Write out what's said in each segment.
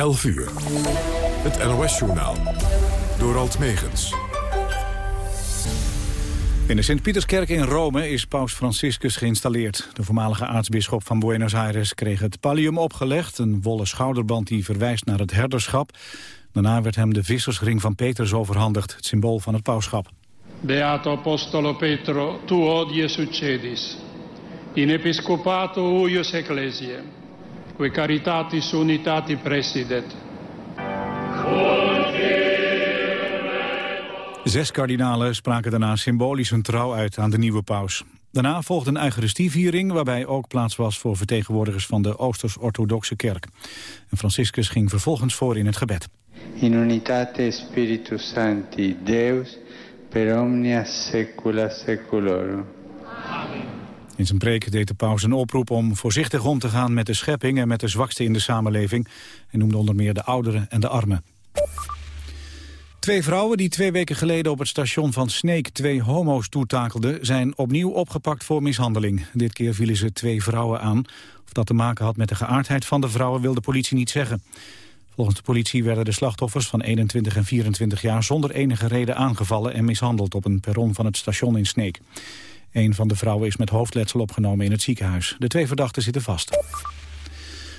11 uur. Het NOS-journaal. Door Alt Megens. In de Sint-Pieterskerk in Rome is paus Franciscus geïnstalleerd. De voormalige aartsbisschop van Buenos Aires kreeg het pallium opgelegd... een wollen schouderband die verwijst naar het herderschap. Daarna werd hem de vissersring van Petrus overhandigd... het symbool van het pauschap. Beato Apostolo Petro, tu odie succedis. In episcopato huius ecclesiae, que caritatis unitati presidet. Zes kardinalen spraken daarna symbolisch hun trouw uit aan de nieuwe paus. Daarna volgde een Eucharistieviering waarbij ook plaats was voor vertegenwoordigers van de Oosters-Orthodoxe Kerk. En Franciscus ging vervolgens voor in het gebed. In unitate Spiritus Sancti Deus per omnia secula seculorum. In zijn preek deed de paus een oproep om voorzichtig om te gaan met de schepping en met de zwakste in de samenleving. En noemde onder meer de ouderen en de armen. Twee vrouwen die twee weken geleden op het station van Sneek twee homo's toetakelden... zijn opnieuw opgepakt voor mishandeling. Dit keer vielen ze twee vrouwen aan. Of dat te maken had met de geaardheid van de vrouwen wil de politie niet zeggen. Volgens de politie werden de slachtoffers van 21 en 24 jaar... zonder enige reden aangevallen en mishandeld op een perron van het station in Sneek. Een van de vrouwen is met hoofdletsel opgenomen in het ziekenhuis. De twee verdachten zitten vast.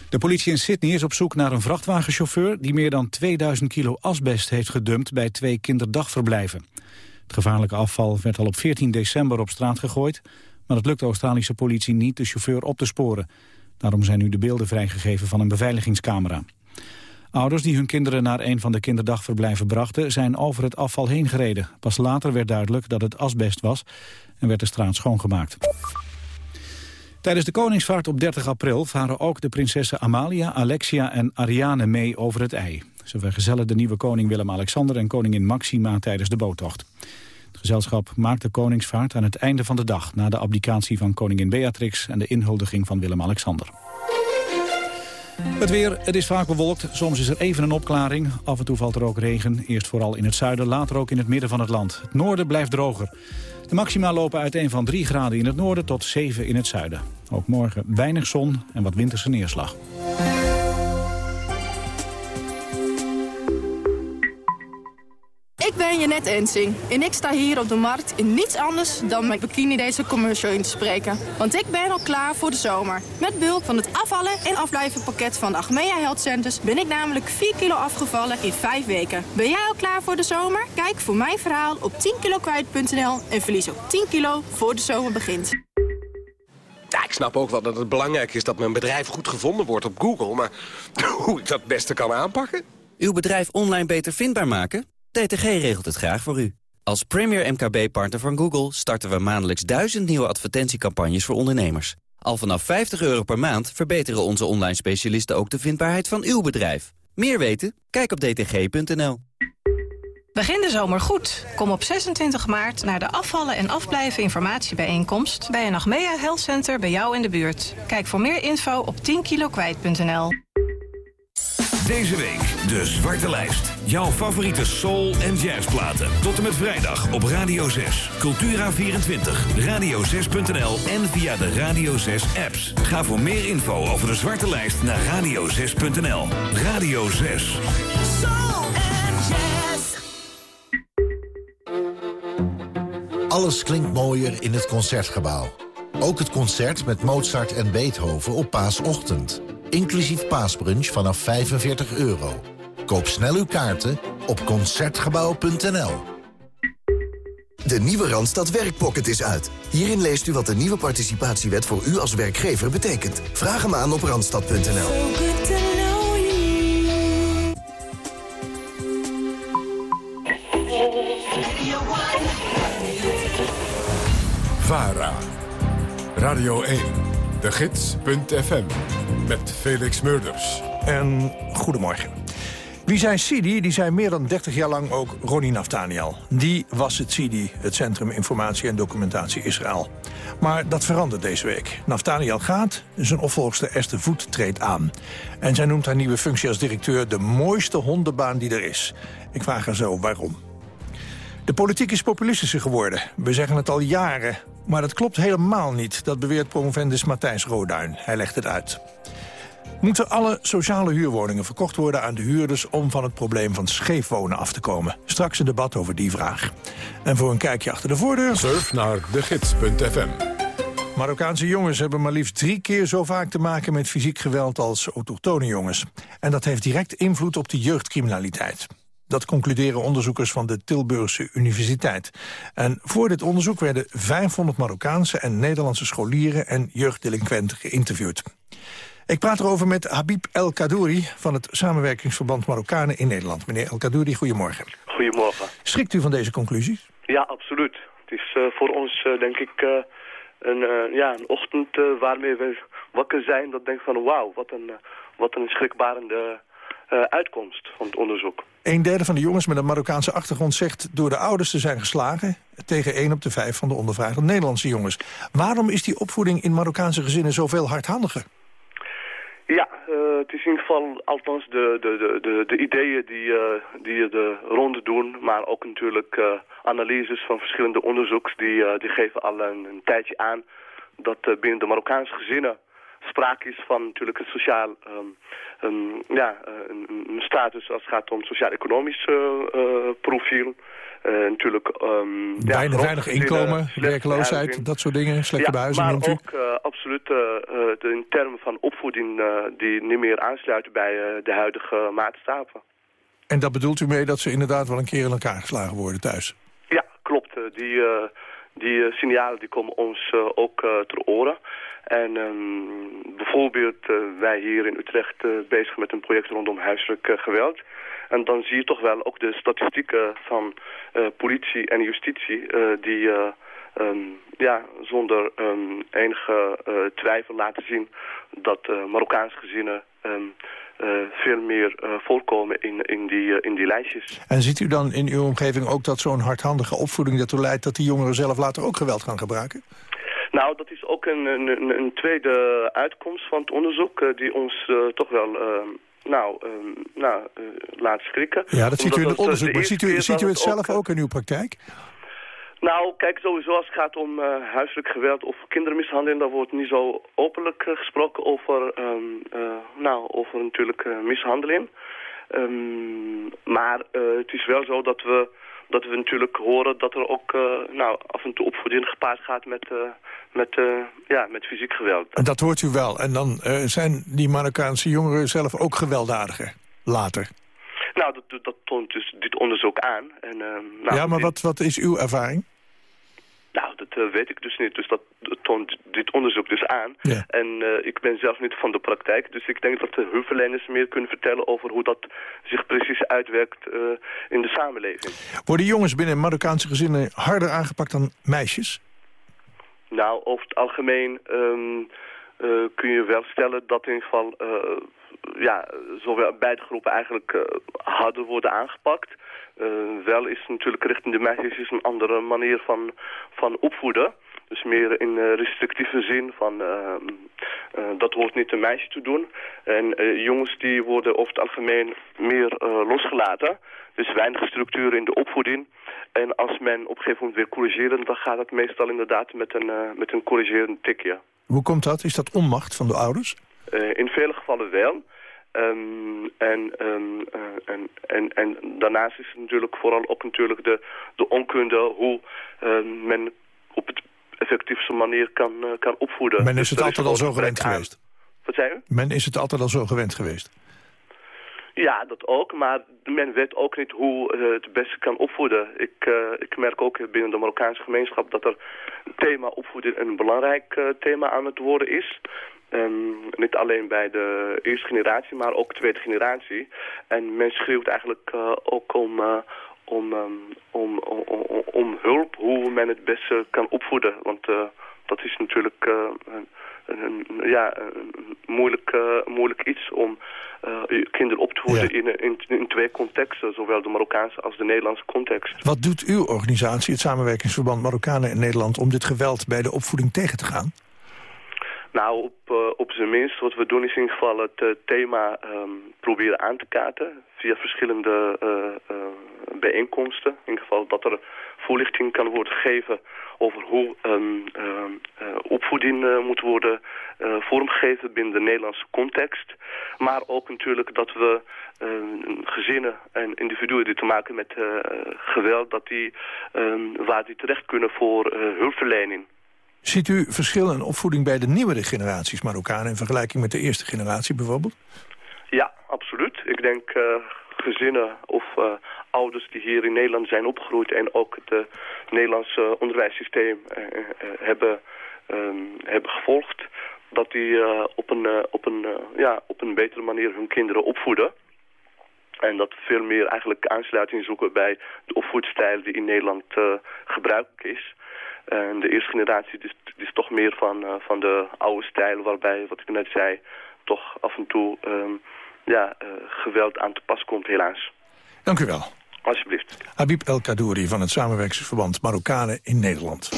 De politie in Sydney is op zoek naar een vrachtwagenchauffeur... die meer dan 2000 kilo asbest heeft gedumpt bij twee kinderdagverblijven. Het gevaarlijke afval werd al op 14 december op straat gegooid... maar het lukt de Australische politie niet de chauffeur op te sporen. Daarom zijn nu de beelden vrijgegeven van een beveiligingscamera. Ouders die hun kinderen naar een van de kinderdagverblijven brachten... zijn over het afval heen gereden. Pas later werd duidelijk dat het asbest was en werd de straat schoongemaakt. Tijdens de Koningsvaart op 30 april varen ook de prinsessen Amalia, Alexia en Ariane mee over het ei. Ze vergezellen de nieuwe koning Willem-Alexander en koningin Maxima tijdens de boottocht. Het gezelschap maakt de Koningsvaart aan het einde van de dag... na de abdicatie van koningin Beatrix en de inhuldiging van Willem-Alexander. Het weer, het is vaak bewolkt. Soms is er even een opklaring. Af en toe valt er ook regen. Eerst vooral in het zuiden, later ook in het midden van het land. Het noorden blijft droger. De maxima lopen uiteen van 3 graden in het noorden tot 7 in het zuiden. Ook morgen weinig zon en wat winterse neerslag. Ik ben Jeanette Ensing en ik sta hier op de markt in niets anders dan mijn bikini deze commercial in te spreken. Want ik ben al klaar voor de zomer. Met behulp van het afvallen en afblijven pakket van de Achmea Health Centers ben ik namelijk 4 kilo afgevallen in 5 weken. Ben jij al klaar voor de zomer? Kijk voor mijn verhaal op 10kilokwijt.nl en verlies ook 10 kilo voor de zomer begint. Ja, ik snap ook wel dat het belangrijk is dat mijn bedrijf goed gevonden wordt op Google. Maar hoe ik dat het beste kan aanpakken? Uw bedrijf online beter vindbaar maken? DTG regelt het graag voor u. Als premier MKB-partner van Google starten we maandelijks duizend nieuwe advertentiecampagnes voor ondernemers. Al vanaf 50 euro per maand verbeteren onze online specialisten ook de vindbaarheid van uw bedrijf. Meer weten? Kijk op dtg.nl. Begin de zomer goed. Kom op 26 maart naar de afvallen en afblijven informatiebijeenkomst... bij een Achmea Health Center bij jou in de buurt. Kijk voor meer info op 10kilokwijt.nl. Deze week de Zwarte Lijst. Jouw favoriete soul- en jazzplaten. Tot en met vrijdag op Radio 6. Cultura24, radio6.nl en via de Radio 6 apps. Ga voor meer info over de Zwarte Lijst naar radio6.nl. Radio 6. Soul and jazz. Alles klinkt mooier in het Concertgebouw. Ook het concert met Mozart en Beethoven op paasochtend. Inclusief paasbrunch vanaf 45 euro. Koop snel uw kaarten op Concertgebouw.nl. De nieuwe Randstad Werkpocket is uit. Hierin leest u wat de nieuwe participatiewet voor u als werkgever betekent. Vraag hem aan op Randstad.nl. VARA. Radio 1. De Gids.fm. Met Felix Murders. En goedemorgen. Wie zijn Sidi, die zijn meer dan 30 jaar lang ook Ronnie Naftaniel. Die was het Sidi, het Centrum Informatie en Documentatie Israël. Maar dat verandert deze week. Naftaniel gaat, zijn opvolgster Esther Voet treedt aan. En zij noemt haar nieuwe functie als directeur de mooiste hondenbaan die er is. Ik vraag haar zo waarom. De politiek is populistischer geworden. We zeggen het al jaren. Maar dat klopt helemaal niet, dat beweert promovendus Matthijs Roduin. Hij legt het uit. Moeten alle sociale huurwoningen verkocht worden aan de huurders... om van het probleem van scheef wonen af te komen? Straks een debat over die vraag. En voor een kijkje achter de voordeur... Surf naar degids.fm. Marokkaanse jongens hebben maar liefst drie keer zo vaak te maken met fysiek geweld als autochtone jongens. En dat heeft direct invloed op de jeugdcriminaliteit. Dat concluderen onderzoekers van de Tilburgse Universiteit. En voor dit onderzoek werden 500 Marokkaanse en Nederlandse scholieren en jeugddelinquenten geïnterviewd. Ik praat erover met Habib El Kadouri van het samenwerkingsverband Marokkanen in Nederland. Meneer El Kadouri, goedemorgen. Goedemorgen. Schrikt u van deze conclusies? Ja, absoluut. Het is eh, voor ons, eh, denk ik, eh, een, ja, een ochtend waarmee we wakker zijn. Dat denk van wauw, wat een, wat een schrikbarende uitkomst van het onderzoek. Een derde van de jongens met een Marokkaanse achtergrond zegt door de ouders te zijn geslagen... tegen één op de vijf van de ondervraagde Nederlandse jongens. Waarom is die opvoeding in Marokkaanse gezinnen zoveel hardhandiger? Ja, eh, het is in ieder geval althans de, de, de, de, de ideeën die, eh, die de ronde doen, maar ook natuurlijk eh, analyses van verschillende onderzoeks, die, die geven al een, tijdje aan dat binnen de Marokkaanse gezinnen sprake is van natuurlijk een sociaal ehm, een, ja, eh, een, een status als het gaat om sociaal-economisch eh, eh, profiel. Natuurlijk ehm, ja, Weinig, grote weinig inkomen, werkloosheid, dat soort dingen, slechte ja, behuizing maar ook eh, absoluut de- in termen van opvoeding die niet meer aansluiten bij de huidige maatstaven. En dat bedoelt u mee dat ze inderdaad wel een keer in elkaar geslagen worden thuis? Ja, klopt. Die, die signalen die komen ons ook ter oren. En ehm, bijvoorbeeld eh, wij hier in Utrecht eh, bezig met een project rondom huiselijk eh, geweld. En dan zie je toch wel ook de statistieken van politie en justitie die eh, ehm, ja, zonder ehm, enige twijfel laten zien dat Marokkaanse gezinnen veel meer voorkomen in, in, die, in die lijstjes. En ziet u dan in uw omgeving ook dat zo'n hardhandige opvoeding ertoe leidt... dat die jongeren zelf later ook geweld gaan gebruiken? Nou, dat is ook een, een, een- tweede uitkomst van het onderzoek... eh, die ons eh, toch wel eh, nou, eh, nou, eh, laat schrikken. Ja, dat ziet u in het onderzoek. de Maar ziet u, ziet u het zelf ook, ook in uw praktijk? Nou, kijk, sowieso als het gaat om huiselijk geweld of kindermishandeling... daar wordt niet zo openlijk gesproken over, ehm, eh, nou, over natuurlijk mishandeling. Ehm, maar het is wel zo dat we, dat we natuurlijk horen dat er ook eh, nou, af en toe opvoeding gepaard gaat met, eh, met, eh, ja, met fysiek geweld. En dat hoort u wel. En dan zijn die Marokkaanse jongeren zelf ook gewelddadiger. Later. Nou, dat, dat, toont dus dit onderzoek aan. En, nou, ja, maar wat, wat is uw ervaring? Nou, dat eh, weet ik dus niet. Dus dat, toont dit onderzoek dus aan. Ja. En eh, ik ben zelf niet van de praktijk. Dus ik denk dat de hulpverleners meer kunnen vertellen over hoe dat zich precies uitwerkt eh, in de samenleving. Worden jongens binnen Marokkaanse gezinnen harder aangepakt dan meisjes? Nou, over het algemeen ehm, eh, kun je wel stellen dat in ieder geval ja, zowel beide groepen eigenlijk harder worden aangepakt. Eh, wel is natuurlijk richting de meisjes is een andere manier van, van opvoeden. Dus meer in restrictieve zin van ehm, eh, dat hoort niet een meisje te doen. En eh, jongens die worden over het algemeen meer losgelaten. Dus weinig structuur in de opvoeding. En als men op een gegeven moment weer corrigeren, dan gaat het meestal inderdaad met een, met een corrigerend tikje. Hoe komt dat? Is dat onmacht van de ouders? In vele gevallen wel. Ehm, en, ehm, eh, en, en, en daarnaast is het natuurlijk vooral ook natuurlijk de, de onkunde hoe ehm, men op het effectiefste manier kan, eh, kan opvoeden. Men Dus is het er altijd al zo gewend aan. geweest. Wat zei u? Men is het altijd al zo gewend geweest. Ja, dat ook. Maar men weet ook niet hoe eh, het beste kan opvoeden. Ik, ik merk ook binnen de Marokkaanse gemeenschap dat er het thema opvoeden een belangrijk thema aan het worden is. Ehm, niet alleen bij de eerste generatie, maar ook tweede generatie. En men schreeuwt eigenlijk eh, ook om, eh, om, ehm, om, om, om, om hulp hoe men het beste kan opvoeden. Want eh, dat is natuurlijk een, ja, een moeilijk, moeilijk iets om kinderen op te voeden in, in, in twee contexten. Zowel de Marokkaanse als de Nederlandse context. Wat doet uw organisatie, het samenwerkingsverband Marokkanen in Nederland... om dit geweld bij de opvoeding tegen te gaan? Nou, op, eh, op zijn minst wat we doen is in ieder geval het eh, thema ehm, proberen aan te kaarten. Via verschillende eh, bijeenkomsten. In ieder geval dat er voorlichting kan worden gegeven over hoe um, uh, opvoeding moet worden vormgegeven binnen de Nederlandse context. Maar ook natuurlijk dat we gezinnen en individuen die te maken met geweld, dat die, waar die terecht kunnen voor hulpverlening. Ziet u verschil in opvoeding bij de nieuwere generaties Marokkanen... in vergelijking met de eerste generatie bijvoorbeeld? Ja, absoluut. Ik denk uh, gezinnen of uh, ouders die hier in Nederland zijn opgegroeid... en ook het uh, Nederlandse onderwijssysteem hebben, um, hebben gevolgd... dat die op, een, op, een, ja, op een betere manier hun kinderen opvoeden... En dat veel meer eigenlijk aansluiting zoeken bij de opvoedstijl die in Nederland gebruikelijk is. En de eerste generatie is, is toch meer van, uh, van de oude stijl... waarbij, wat ik net zei, toch af en toe um, ja, uh, geweld aan te pas komt, helaas. Dank u wel. Alsjeblieft. Habib El Kadouri van het samenwerkingsverband Marokkanen in Nederland.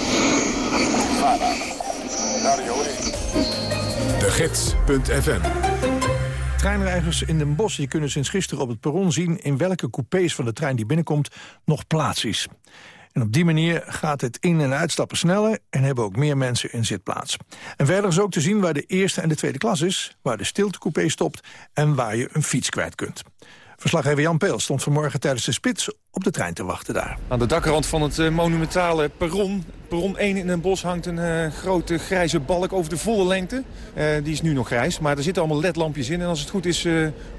De Gids.fm Treinreizigers in Den Bosch die kunnen sinds gisteren op het perron zien... in welke coupés van de trein die binnenkomt nog plaats is. En op die manier gaat het in- en uitstappen sneller... en hebben ook meer mensen in zitplaats. En verder is ook te zien waar de eerste en de tweede klas is... waar de stiltecoupé stopt en waar je een fiets kwijt kunt. Verslaggever Jan Peel stond vanmorgen tijdens de spits op de trein te wachten daar. Aan de dakrand van het uh, monumentale perron, perron 1 in een bos, hangt een uh, grote grijze balk over de volle lengte. Uh, die is nu nog grijs, maar er zitten allemaal ledlampjes in. En als het goed is,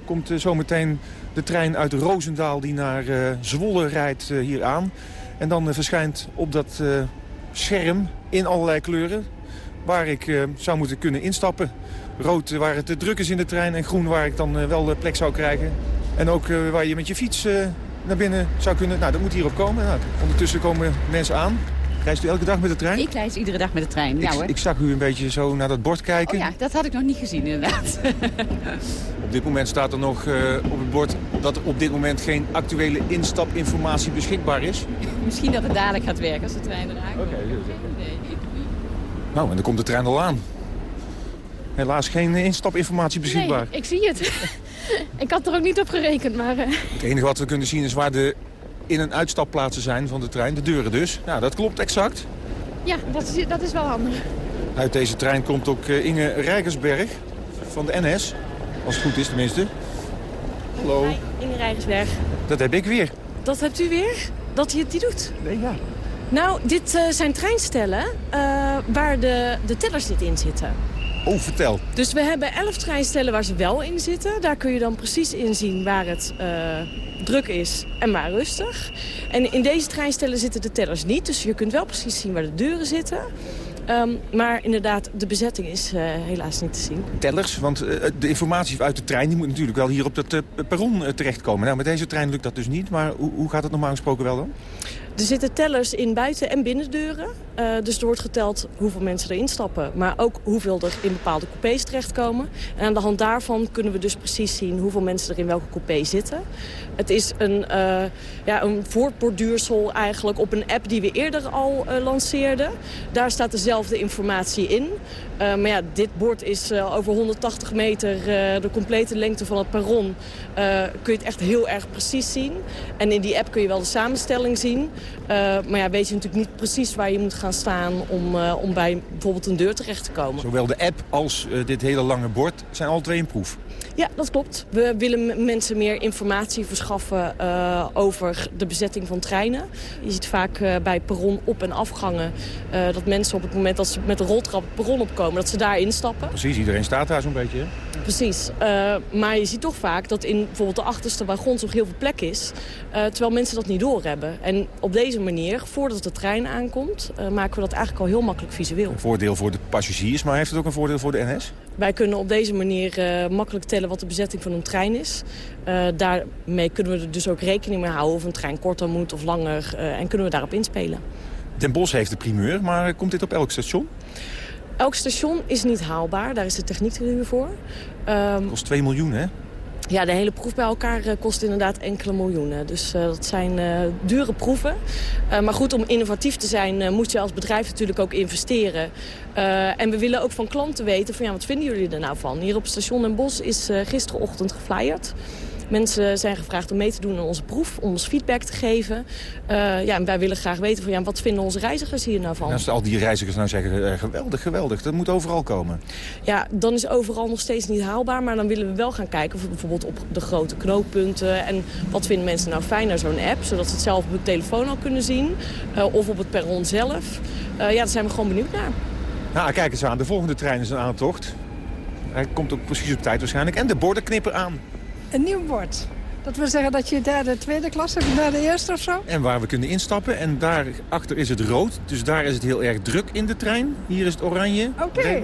komt zometeen de trein uit Roosendaal die naar Zwolle rijdt hier aan. En dan uh, verschijnt op dat uh, scherm in allerlei kleuren waar ik uh, zou moeten kunnen instappen. Rood waar het te druk is in de trein en groen waar ik dan wel plek zou krijgen. En ook waar je met je fiets naar binnen zou kunnen. Nou, dat moet hierop komen. Nou, ondertussen komen mensen aan. Reist u elke dag met de trein? Ik reis iedere dag met de trein, ja ik, hoor. Ik zag u een beetje zo naar dat bord kijken. Oh ja, dat had ik nog niet gezien inderdaad. op dit moment staat er nog uh, op het bord dat er op dit moment geen actuele instapinformatie beschikbaar is. Misschien dat het dadelijk gaat werken als de trein eraan komt. Oké, okay, nee. Nou, en dan komt de trein al aan. Helaas geen instapinformatie beschikbaar. Nee, ik zie het. ik had er ook niet op gerekend, maar... Uh... Het enige wat we kunnen zien is waar de in- en uitstapplaatsen zijn van de trein. De deuren dus. Nou, dat klopt exact. Ja, dat is, dat is wel handig. Uit deze trein komt ook uh, Inge Rijgersberg van de NS. Als het goed is tenminste. Hallo. Hi, Inge Rijgersberg. Dat heb ik weer. Dat hebt u weer? Dat hij het niet doet? Nee, ja. Nou, dit uh, zijn treinstellen uh, waar de, de tellers niet in zitten. Oh, vertel. Dus we hebben elf treinstellen waar ze wel in zitten. Daar kun je dan precies in zien waar het uh, druk is en waar rustig. En in deze treinstellen zitten de tellers niet. Dus je kunt wel precies zien waar de deuren zitten. Um, maar inderdaad, de bezetting is uh, helaas niet te zien. Tellers? Want uh, de informatie uit de trein die moet natuurlijk wel hier op dat uh, perron terechtkomen. Nou, met deze trein lukt dat dus niet. Maar hoe, hoe gaat het normaal gesproken wel dan? Er zitten tellers in buiten- en binnendeuren. Uh, dus er wordt geteld hoeveel mensen erin stappen. Maar ook hoeveel er in bepaalde coupés terechtkomen. En aan de hand daarvan kunnen we dus precies zien hoeveel mensen er in welke coupé zitten. Het is een, uh, ja, een voortborduursel eigenlijk op een app die we eerder al uh, lanceerden. Daar staat dezelfde informatie in. maar ja, dit bord is over 180 meter de complete lengte van het perron. kun je het echt heel erg precies zien. En in die app kun je wel de samenstelling zien. Uh, maar ja, weet je natuurlijk niet precies waar je moet gaan staan om, uh, om bij bijvoorbeeld een deur terecht te komen. Zowel de app als uh, dit hele lange bord zijn al twee in proef. Ja, dat klopt. We willen mensen meer informatie verschaffen uh, over de bezetting van treinen. Je ziet vaak uh, bij perron op- en afgangen uh, dat mensen op het moment dat ze met de roltrap het perron opkomen, dat ze daar instappen. Precies, iedereen staat daar zo'n beetje. Hè? Precies. maar je ziet toch vaak dat in bijvoorbeeld de achterste wagons nog heel veel plek is, terwijl mensen dat niet doorhebben. En op deze manier, voordat de trein aankomt, maken we dat eigenlijk al heel makkelijk visueel. Een voordeel voor de passagiers, maar heeft het ook een voordeel voor de NS? Wij kunnen op deze manier uh, makkelijk tellen wat de bezetting van een trein is. Uh, daarmee kunnen we er dus ook rekening mee houden of een trein korter moet of langer. Uh, en kunnen we daarop inspelen. Den Bosch heeft de primeur, maar komt dit op elk station? Elk station is niet haalbaar, daar is de techniek voor. Um, kost 2 miljoen, hè? Ja, de hele proef bij elkaar uh, kost inderdaad enkele miljoenen. Dus uh, dat zijn uh, dure proeven. maar goed, om innovatief te zijn moet je als bedrijf natuurlijk ook investeren. en we willen ook van klanten weten van ja, wat vinden jullie er nou van? Hier op station Den Bosch is gisterochtend geflyerd. Mensen zijn gevraagd om mee te doen aan onze proef, om ons feedback te geven. Eh, ja, en wij willen graag weten van ja, wat vinden onze reizigers hier nou van. En als al die reizigers nou zeggen, eh, geweldig, geweldig, dat moet overal komen. Ja, dan is overal nog steeds niet haalbaar. Maar dan willen we wel gaan kijken of bijvoorbeeld op de grote knooppunten. En wat vinden mensen nou fijn naar zo'n app? Zodat ze het zelf op hun telefoon al kunnen zien. Uh, of op het perron zelf. Ja, daar zijn we gewoon benieuwd naar. Nou, kijk eens aan. De volgende trein is een aantocht. Hij komt ook precies op tijd waarschijnlijk. En de borden knippen aan. Een nieuw bord. Dat wil zeggen dat je daar de tweede klas hebt en daar de eerste of zo? En waar we kunnen instappen. En daarachter is het rood. Dus daar is het heel erg druk in de trein. Hier is het oranje. Oké. Okay.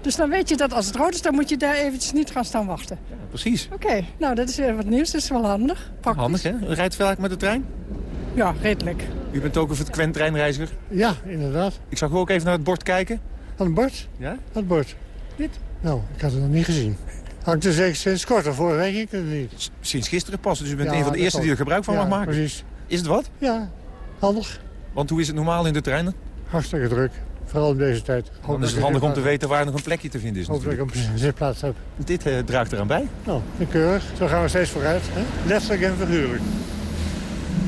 Dus dan weet je dat als het rood is, dan moet je daar eventjes niet gaan staan wachten. Ja, precies. Oké, nou dat is weer wat nieuws. Dat is wel handig. Praktisch. Handig, hè? Rijdt veel met de trein? Ja, redelijk. U bent ook een frequent treinreiziger? Ja, inderdaad. Ik zag u ook even naar het bord kijken. Aan het bord? Ja? het bord. Dit? Nou, ik had het nog niet gezien. Hangt er zeker sinds kort, of vorige week ik het niet. Sinds gisteren pas, dus u bent ja, een van de eerste die er gebruik van ja, mag maken. precies. Is het wat? Ja, handig. Want hoe is het normaal in de treinen? Hartstikke druk. Vooral in deze tijd. Dan is het handig om te weten waar nog een plekje te vinden is. Dat ik een zitplaats heb. Dit uh, draagt eraan bij. Nou, keurig. Zo gaan we steeds vooruit. Hè? Letterlijk en figuurlijk.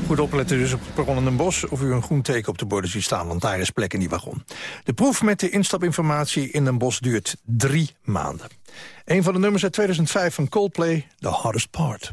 Goed opletten dus op het perron in Den Bosch of u een groen teken op de borden ziet staan, want daar is plek in die wagon. De proef met de instapinformatie in Den Bosch duurt drie maanden. Een van de nummers uit 2005 van Coldplay, The Hardest Part.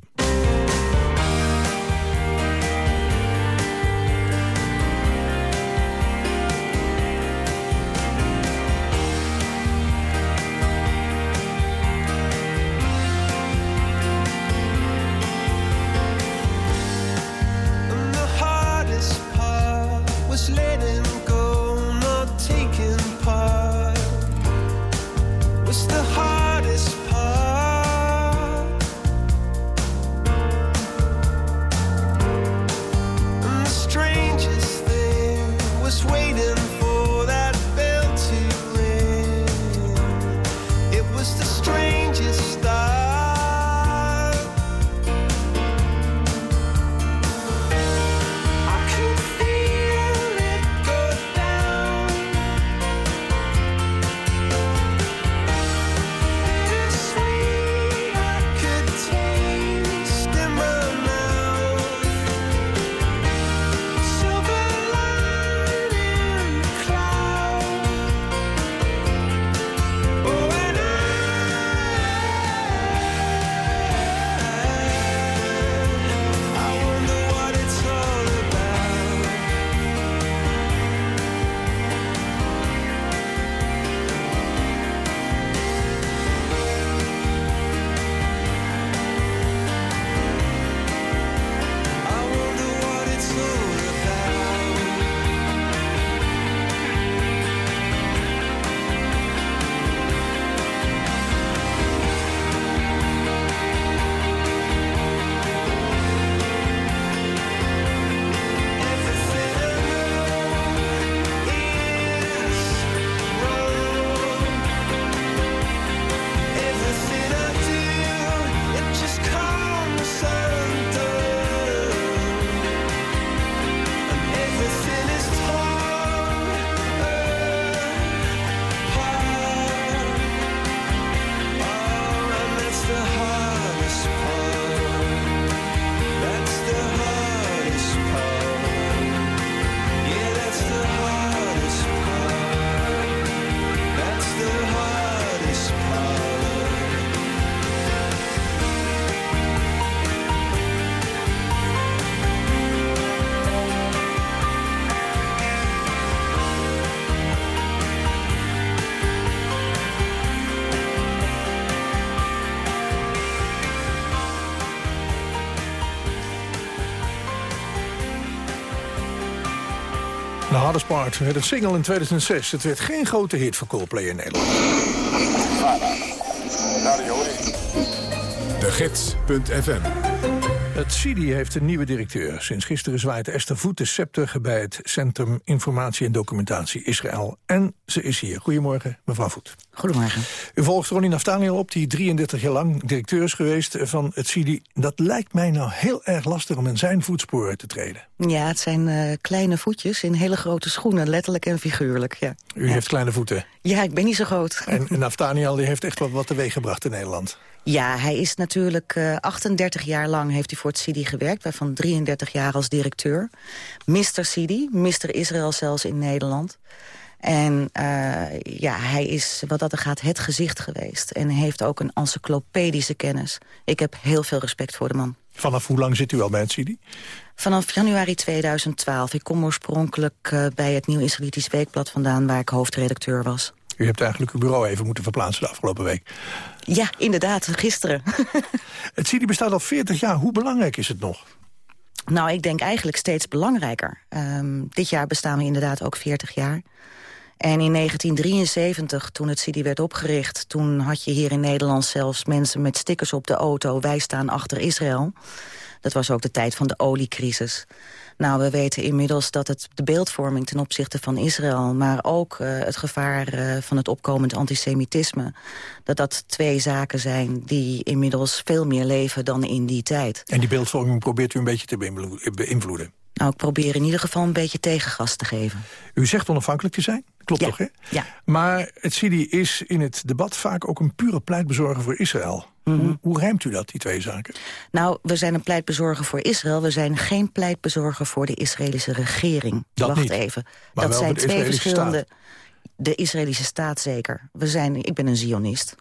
Hardest Part werd een single in 2006. Het werd geen grote hit voor Coldplay in Nederland. De Gids.fm het CIDI heeft een nieuwe directeur. Sinds gisteren zwaait Esther Voet de scepter bij het Centrum Informatie en Documentatie Israël. En ze is hier. Goedemorgen, mevrouw Voet. Goedemorgen. U volgt Ronnie Naftaniel op, die 33 jaar lang directeur is geweest van het CIDI. Dat lijkt mij nou heel erg lastig om in zijn voetsporen te treden. Ja, het zijn uh, kleine voetjes in hele grote schoenen, letterlijk en figuurlijk. Ja. U ja. heeft kleine voeten? Ja, ik ben niet zo groot. En, en Naftaniel die heeft echt wat, wat teweeg gebracht in Nederland. Ja, hij is natuurlijk uh, 38 jaar lang heeft hij voor het CIDI gewerkt. Waarvan 33 jaar als directeur. Mr. CIDI, Mr. Israël zelfs in Nederland. En uh, ja, hij is wat dat er gaat het gezicht geweest. En heeft ook een encyclopedische kennis. Ik heb heel veel respect voor de man. Vanaf hoe lang zit u al bij het CIDI? Vanaf januari 2012. Ik kom oorspronkelijk uh, bij het Nieuw Israëlitisch Weekblad vandaan... waar ik hoofdredacteur was. U hebt eigenlijk uw bureau even moeten verplaatsen de afgelopen week. Ja, inderdaad, gisteren. het CIDI bestaat al 40 jaar. Hoe belangrijk is het nog? Nou, ik denk eigenlijk steeds belangrijker. Um, dit jaar bestaan we inderdaad ook 40 jaar. En in 1973, toen het CIDI werd opgericht... toen had je hier in Nederland zelfs mensen met stickers op de auto... wij staan achter Israël. Dat was ook de tijd van de oliecrisis. Nou, we weten inmiddels dat het de beeldvorming ten opzichte van Israël... maar ook uh, het gevaar uh, van het opkomend antisemitisme... dat dat twee zaken zijn die inmiddels veel meer leven dan in die tijd. En die beeldvorming probeert u een beetje te beïnvloeden? Nou, ik probeer in ieder geval een beetje tegengas te geven. U zegt onafhankelijk te zijn? Klopt ja. toch, hè? Ja. Maar het CIDI is in het debat vaak ook een pure pleitbezorger voor Israël. Mm -hmm. hoe, hoe rijmt u dat, die twee zaken? Nou, we zijn een pleitbezorger voor Israël. We zijn geen pleitbezorger voor de Israëlische regering. Dat Wacht niet. even. Maar dat zijn twee verschillende... staat. De Israëlische staat zeker. We zijn, ik ben een zionist.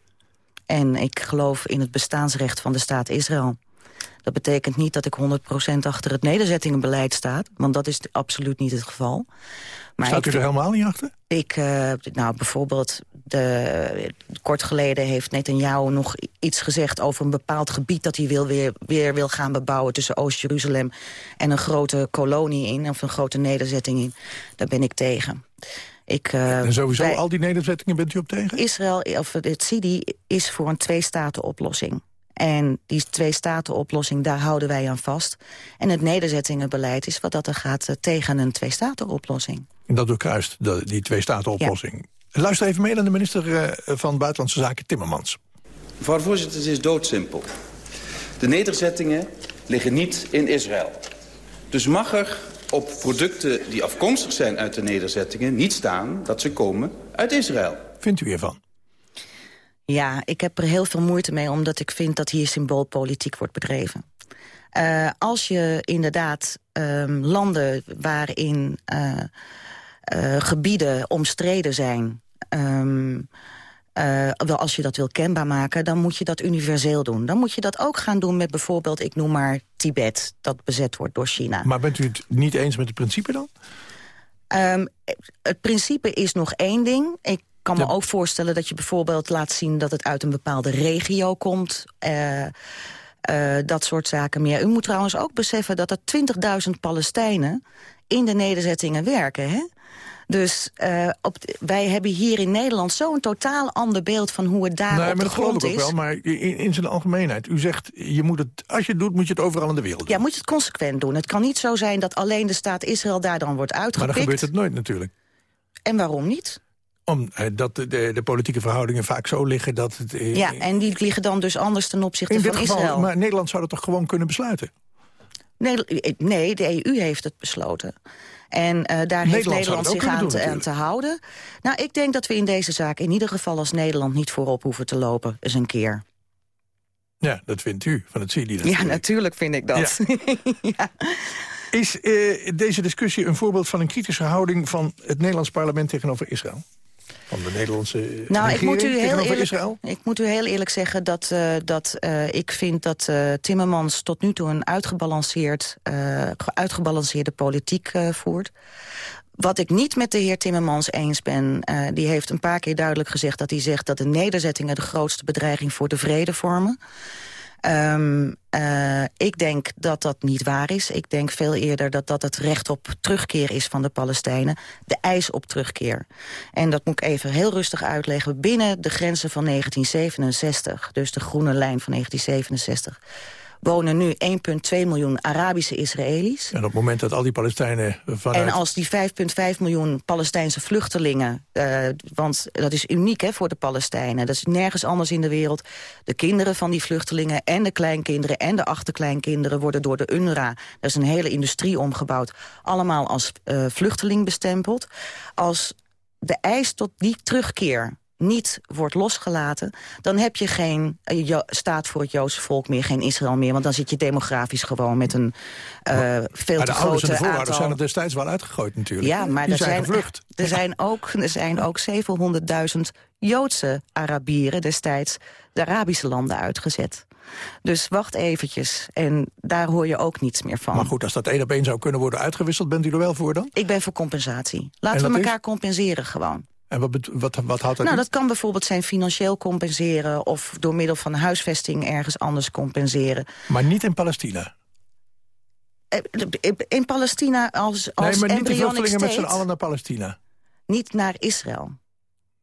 En ik geloof in het bestaansrecht van de staat Israël. Dat betekent niet dat ik 100% achter het nederzettingenbeleid sta. Want dat is absoluut niet het geval. Maar Staat u er helemaal niet achter? Ik, uh, nou bijvoorbeeld, de, kort geleden heeft Netanyahu nog iets gezegd over een bepaald gebied dat hij wil weer, weer wil gaan bebouwen tussen Oost-Jeruzalem en een grote kolonie in, of een grote nederzetting in. Daar ben ik tegen. Ik, uh, en sowieso, bij, al die nederzettingen bent u op tegen? Israël, of het Sidi, is voor een twee-staten-oplossing. En die twee-staten-oplossing, daar houden wij aan vast. En het nederzettingenbeleid is wat dat er gaat uh, tegen een twee-staten-oplossing. En dat doorkruist, de, die twee-staten-oplossing. Ja. Luister even mee naar de minister uh, van Buitenlandse Zaken, Timmermans. Mevrouw de voorzitter, het is doodsimpel. De nederzettingen liggen niet in Israël. Dus mag er op producten die afkomstig zijn uit de nederzettingen... niet staan dat ze komen uit Israël. Vindt u hiervan? Ja, ik heb er heel veel moeite mee... omdat ik vind dat hier symboolpolitiek wordt bedreven. Uh, als je inderdaad um, landen waarin uh, uh, gebieden omstreden zijn... Um, uh, wel als je dat wil kenbaar maken, dan moet je dat universeel doen. Dan moet je dat ook gaan doen met bijvoorbeeld, ik noem maar Tibet... dat bezet wordt door China. Maar bent u het niet eens met het principe dan? Um, het principe is nog één ding. Ik kan me ja. ook voorstellen dat je bijvoorbeeld laat zien... dat het uit een bepaalde regio komt... Uh, uh, dat soort zaken meer. U moet trouwens ook beseffen dat er 20.000 Palestijnen... in de nederzettingen werken, hè? Dus uh, op wij hebben hier in Nederland zo'n totaal ander beeld van hoe het daar nee, op maar de dat geloof grond ik ook is. wel, maar in, in zijn algemeenheid. U zegt, je moet het, als je het doet, moet je het overal in de wereld doen. Ja, moet je het consequent doen. Het kan niet zo zijn dat alleen de staat Israël daar dan wordt uitgepikt. Maar dan gebeurt het nooit natuurlijk. En waarom niet? Omdat de, de, de, politieke verhoudingen vaak zo liggen dat het... Eh, ja, en die liggen dan dus anders ten opzichte in van dit geval, Israël. Maar Nederland zou dat toch gewoon kunnen besluiten? Nee, nee de EU heeft het besloten. En uh, daar heeft Nederland zich aan, doen, te, aan te houden. Nou, ik denk dat we in deze zaak in ieder geval als Nederland niet voorop hoeven te lopen. Eens een keer. Ja, dat vindt u van het CIDI Ja, natuurlijk vind ik dat. Ja. ja. Is uh, deze discussie een voorbeeld van een kritische houding van het Nederlands parlement tegenover Israël? Van de Nederlandse nou, ik moet, u heel eerlijk, Israël? ik moet u heel eerlijk zeggen dat, uh, dat uh, ik vind dat uh, Timmermans tot nu toe een uitgebalanceerd, uitgebalanceerde politiek voert. Wat ik niet met de heer Timmermans eens ben... Uh, die heeft een paar keer duidelijk gezegd dat hij zegt... dat de nederzettingen de grootste bedreiging voor de vrede vormen. Um, uh, ik denk dat dat niet waar is. Ik denk veel eerder dat dat het recht op terugkeer is van de Palestijnen. De eis op terugkeer. En dat moet ik even heel rustig uitleggen. Binnen de grenzen van 1967, dus de groene lijn van 1967 wonen nu 1,2 miljoen Arabische Israëli's. En op het moment dat al die Palestijnen vanuit... En als die 5,5 miljoen Palestijnse vluchtelingen... Uh, want dat is uniek hè, voor de Palestijnen. Dat is nergens anders in de wereld. De kinderen van die vluchtelingen en de kleinkinderen... en de achterkleinkinderen worden door de UNRWA... daar is een hele industrie omgebouwd... allemaal als uh, vluchteling bestempeld. Als de eis tot die terugkeer niet wordt losgelaten... dan heb je geen eh, staat voor het Joodse volk meer, geen Israël meer. Want dan zit je demografisch gewoon met een eh, veel Maar te de ouders en grote de voorouders aantal... zijn er destijds wel uitgegooid natuurlijk. Ja, maar Die er zijn, er zijn ook, er zijn ook 700.000 Joodse Arabieren destijds de Arabische landen uitgezet. Dus wacht eventjes. En daar hoor je ook niets meer van. Maar goed, als dat één op één zou kunnen worden uitgewisseld... bent u er wel voor dan? Ik ben voor compensatie. En Laten we is? elkaar compenseren gewoon. En wat, wat, wat houdt dat Nou, in? dat kan bijvoorbeeld zijn financieel compenseren... of door middel van huisvesting ergens anders compenseren. Maar niet in Palestina. Eh, In Palestina als, als nee, maar niet de vluchtelingen met z'n allen naar Palestina. niet naar Israël.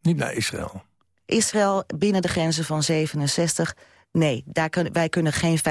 Niet naar Israël. Israël binnen de grenzen van 67... Nee, daar kunnen, wij kunnen geen 5,5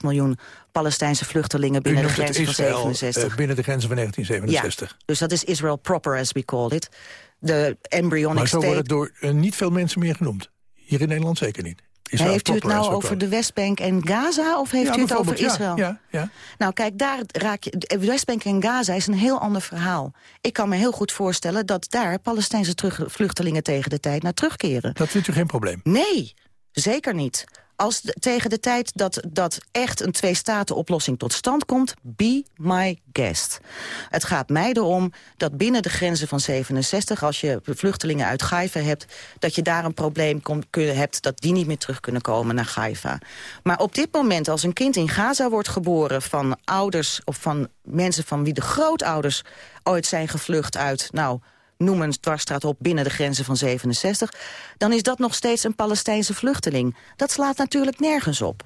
miljoen Palestijnse vluchtelingen binnen de grenzen van Israël 67. eh, binnen de grenzen van 1967. Ja, dus dat is Israel proper, as we call it. De embryonic maar zo state. wordt het door eh, niet veel mensen meer genoemd. Hier in Nederland zeker niet. Israël heeft u het nou over de Westbank en Gaza of heeft Ja, u het over ja, Israël? ja, ja. Nou kijk, daar raak je. de Westbank en Gaza is een heel ander verhaal. Ik kan me heel goed voorstellen dat daar Palestijnse terug, vluchtelingen tegen de tijd naar terugkeren. Dat vindt u geen probleem? Nee, zeker niet. Als tegen de tijd dat, dat echt een twee-staten-oplossing tot stand komt... be my guest. Het gaat mij erom dat binnen de grenzen van 67... als je vluchtelingen uit Haifa hebt... dat je daar een probleem kom, kun- hebt dat die niet meer terug kunnen komen naar Haifa. Maar op dit moment, als een kind in Gaza wordt geboren... van ouders of van mensen van wie de grootouders ooit zijn gevlucht uit... nou noem een dwarsstraat op binnen de grenzen van 67... dan is dat nog steeds een Palestijnse vluchteling. Dat slaat natuurlijk nergens op.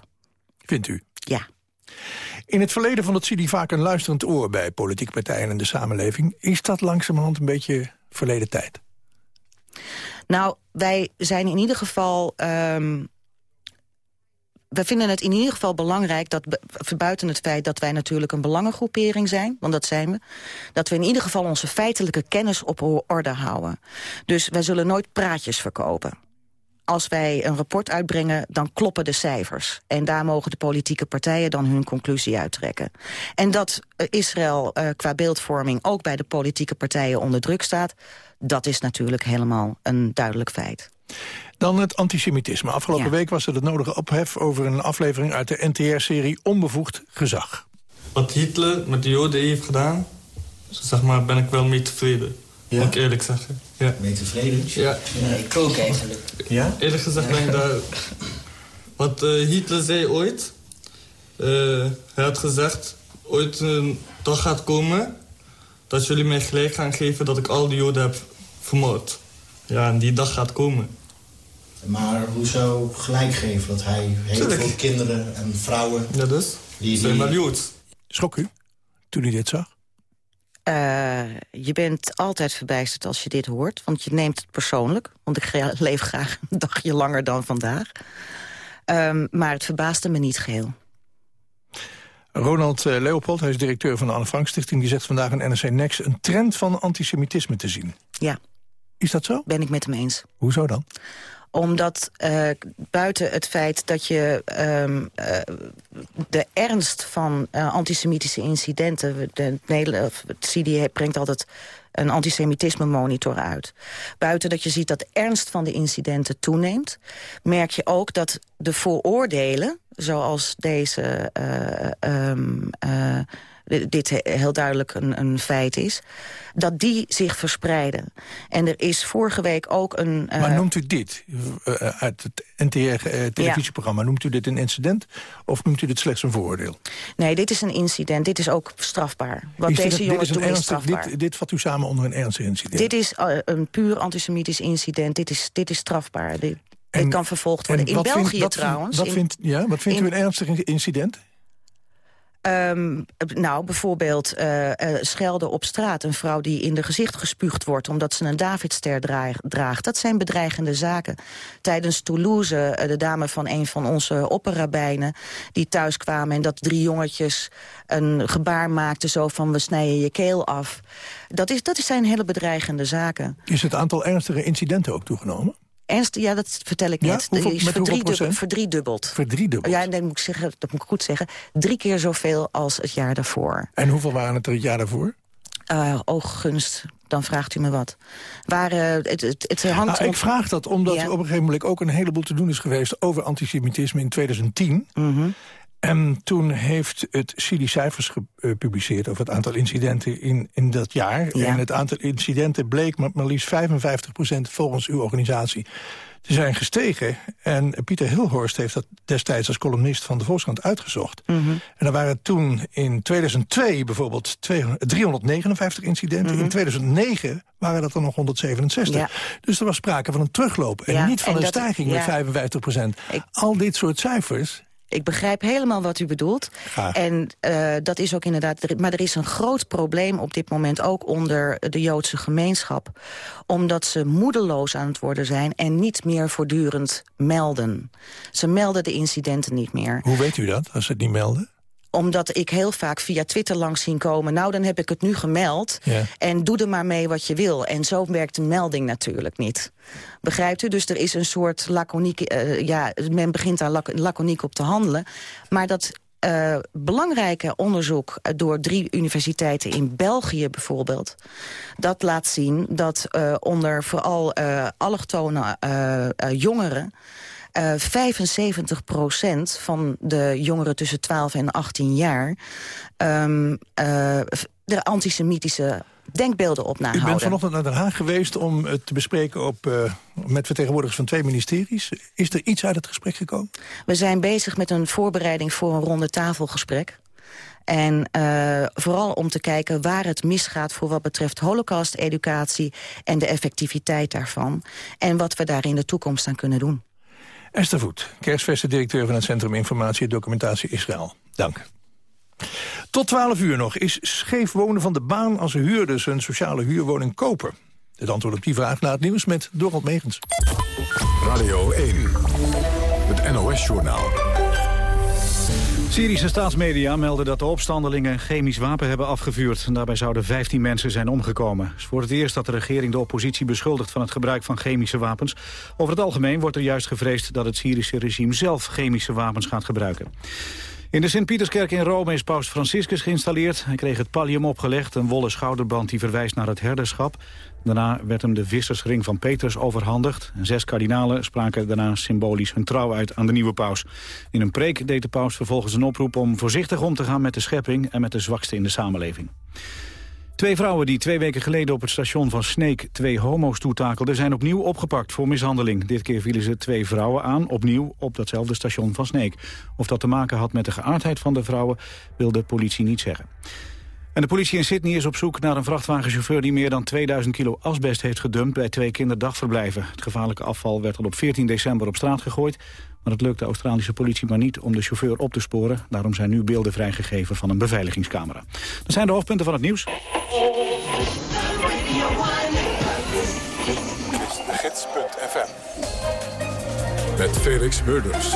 Vindt u? Ja. In het verleden vond het CIDI vaak een luisterend oor... bij politieke partijen en de samenleving. Is dat langzamerhand een beetje verleden tijd? Nou, wij zijn in ieder geval... ehm, we vinden het in ieder geval belangrijk dat, buiten het feit dat wij natuurlijk een belangengroepering zijn, want dat zijn we, dat we in ieder geval onze feitelijke kennis op orde houden. Dus wij zullen nooit praatjes verkopen. Als wij een rapport uitbrengen, dan kloppen de cijfers. En daar mogen de politieke partijen dan hun conclusie uittrekken. En dat eh, Israël eh, qua beeldvorming ook bij de politieke partijen onder druk staat... dat is natuurlijk helemaal een duidelijk feit. Dan het antisemitisme. Afgelopen week was er het nodige ophef over een aflevering uit de NTR-serie Onbevoegd Gezag. Wat Hitler met de Joden heeft gedaan, zeg maar, ben ik wel mee tevreden. Moet ik eerlijk zeggen. Ja. Mee tevreden? Ja. Ja, ik ook eigenlijk. Ja? Eerlijk gezegd ben ik daar... Wat eh, Hitler zei ooit... eh, hij had gezegd, ooit een dag gaat komen... dat jullie mij gelijk gaan geven dat ik al die Joden heb vermoord. Ja, en die dag gaat komen. Maar hoezo gelijk geven dat hij heel Tuurlijk. veel kinderen en vrouwen... Ja, dus? Die, Zijn maar Joods. Schrok u toen u dit zag? Eh, je bent altijd verbijsterd als je dit hoort, want je neemt het persoonlijk. Want ik leef graag een dagje langer dan vandaag. Ehm, maar het verbaasde me niet geheel. Ronald eh, Leopold, hij is directeur van de Anne Frank Stichting... die zegt vandaag in NRC Next een trend van antisemitisme te zien. Ja. Is dat zo? Ben ik met hem eens. Hoezo dan? Omdat eh, buiten het feit dat je ehm, eh, de ernst van eh, antisemitische incidenten... De, of het CDA brengt altijd een antisemitisme monitor uit. Buiten dat je ziet dat de ernst van de incidenten toeneemt... merk je ook dat de vooroordelen, zoals deze... eh, ehm, eh, dit he- heel duidelijk een, een feit is, dat die zich verspreiden. En er is vorige week ook een... eh, Maar noemt u dit, eh, eh, uit het NTR-televisieprogramma... noemt u dit een incident of noemt u dit slechts een vooroordeel? Nee, dit is een incident. Dit is ook strafbaar. Wat Is dit deze dit jongens is is strafbaar. dit, dit vat u samen onder een ernstig incident? Dit is een puur antisemitisch incident. Dit is, dit is strafbaar. Dit, dit kan vervolgd worden. En In vindt- België wat vindt- trouwens. Wat in- vindt, ja, wat vindt u een ernstig incident? Ehm, nou, bijvoorbeeld eh, eh, schelden op straat. Een vrouw die in de gezicht gespuugd wordt omdat ze een Davidster draag- draagt. Dat zijn bedreigende zaken. Tijdens Toulouse, eh, de dame van een van onze opperrabijnen... die thuis kwamen en dat drie jongetjes een gebaar maakten... zo van we snijden je keel af. Dat, is, dat zijn hele bedreigende zaken. Is het aantal ernstige incidenten ook toegenomen? Ernst, ja, dat vertel ik Ja? net. Hoeveel- Die is hoeveel verdriedubbeld- procent? verdriedubbeld. Verdriedubbeld? Ja, dat moet, ik zeggen, dat moet ik goed zeggen. Drie keer zoveel als het jaar daarvoor. En hoeveel waren het er het jaar daarvoor? Uh, ooggunst, dan vraagt u me wat. Waar, uh, het, het, het hangt nou, ik vraag dat omdat ja. er op een gegeven moment ook een heleboel te doen is geweest... over antisemitisme in 2010. Mm -hmm. En toen heeft het CIDI cijfers gepubliceerd over het aantal incidenten in, in dat jaar. Ja. En het aantal incidenten bleek met maar liefst 55% volgens uw organisatie te zijn gestegen. En Pieter Hilhorst heeft dat destijds als columnist van de Volkskrant uitgezocht. Mm -hmm. En er waren toen in 2002 bijvoorbeeld 359 incidenten. Mhm. In 2009 waren dat er nog 167. Ja. Dus er was sprake van een terugloop. En Ja, niet van en een dat- stijging met 55% Al dit soort cijfers... Ik begrijp helemaal wat u bedoelt. Graag. En eh, dat is ook inderdaad... er- Maar er is een groot probleem op dit moment ook onder de Joodse gemeenschap. Omdat ze moedeloos aan het worden zijn en niet meer voortdurend melden. Ze melden de incidenten niet meer. Hoe weet u dat, als ze het niet melden? Omdat ik heel vaak via Twitter langs zien komen... nou, dan heb ik het nu gemeld Ja. en doe er maar mee wat je wil. En zo werkt de melding natuurlijk niet. Begrijpt u? Dus er is een soort laconiek... eh, ja, men begint daar lac- laconiek op te handelen. Maar dat eh, belangrijke onderzoek door drie universiteiten in België bijvoorbeeld... dat laat zien dat eh, onder vooral allochtone jongeren... eh 75% van de jongeren tussen 12 en 18 jaar... ehm, eh, de antisemitische denkbeelden op U bent nahouden. vanochtend naar Den Haag geweest om het te bespreken op, eh, met vertegenwoordigers van twee ministeries. Is er iets uit het gesprek gekomen? We zijn bezig met een voorbereiding voor een ronde tafelgesprek. En eh, vooral om te kijken waar het misgaat voor wat betreft holocaust-educatie... en de effectiviteit daarvan. En wat we daar in de toekomst aan kunnen doen. Esther Voet, kerstvesten-directeur van het Centrum Informatie en Documentatie Israël. Dank. Tot 12 uur nog. Is scheef wonen van de baan als huurders een sociale huurwoning kopen? Het antwoord op die vraag na het nieuws met Dorald Megens. Radio 1, het NOS-journaal. Syrische staatsmedia melden dat de opstandelingen een chemisch wapen hebben afgevuurd. Daarbij zouden 15 mensen zijn omgekomen. Het is voor het eerst dat de regering de oppositie beschuldigt van het gebruik van chemische wapens. Over het algemeen wordt er juist gevreesd dat het Syrische regime zelf chemische wapens gaat gebruiken. In de Sint-Pieterskerk in Rome is paus Franciscus geïnstalleerd. Hij kreeg het pallium opgelegd, een wollen schouderband die verwijst naar het herderschap. Daarna werd hem de vissersring van Petrus overhandigd. Zes kardinalen spraken daarna symbolisch hun trouw uit aan de nieuwe paus. In een preek deed de paus vervolgens een oproep om voorzichtig om te gaan met de schepping en met de zwakste in de samenleving. Twee vrouwen die twee weken geleden op het station van Sneek twee homo's toetakelden... zijn opnieuw opgepakt voor mishandeling. Dit keer vielen ze twee vrouwen aan, opnieuw op datzelfde station van Sneek. Of dat te maken had met de geaardheid van de vrouwen, wil de politie niet zeggen. En de politie in Sydney is op zoek naar een vrachtwagenchauffeur... die meer dan 2000 kilo asbest heeft gedumpt bij twee kinderdagverblijven. Het gevaarlijke afval werd al op 14 december op straat gegooid... maar het lukt de Australische politie maar niet om de chauffeur op te sporen. Daarom zijn nu beelden vrijgegeven van een beveiligingscamera. Dat zijn de hoofdpunten van het nieuws. Met Felix Murders.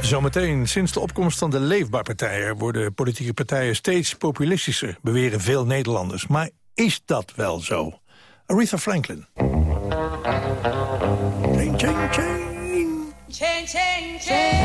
Zometeen, sinds de opkomst van de Leefbaar-partijen... worden politieke partijen steeds populistischer, beweren veel Nederlanders. Maar is dat wel zo? Aretha Franklin. change, change, change.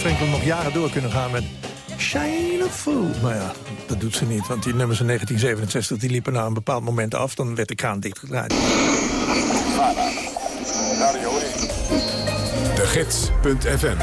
Franklin nog jaren door kunnen gaan met... Shine of Fool. Maar ja, dat doet ze niet, want die nummers in 1967 die liepen na een bepaald moment af. Dan werd de kraan dichtgedraaid. De Gids.fm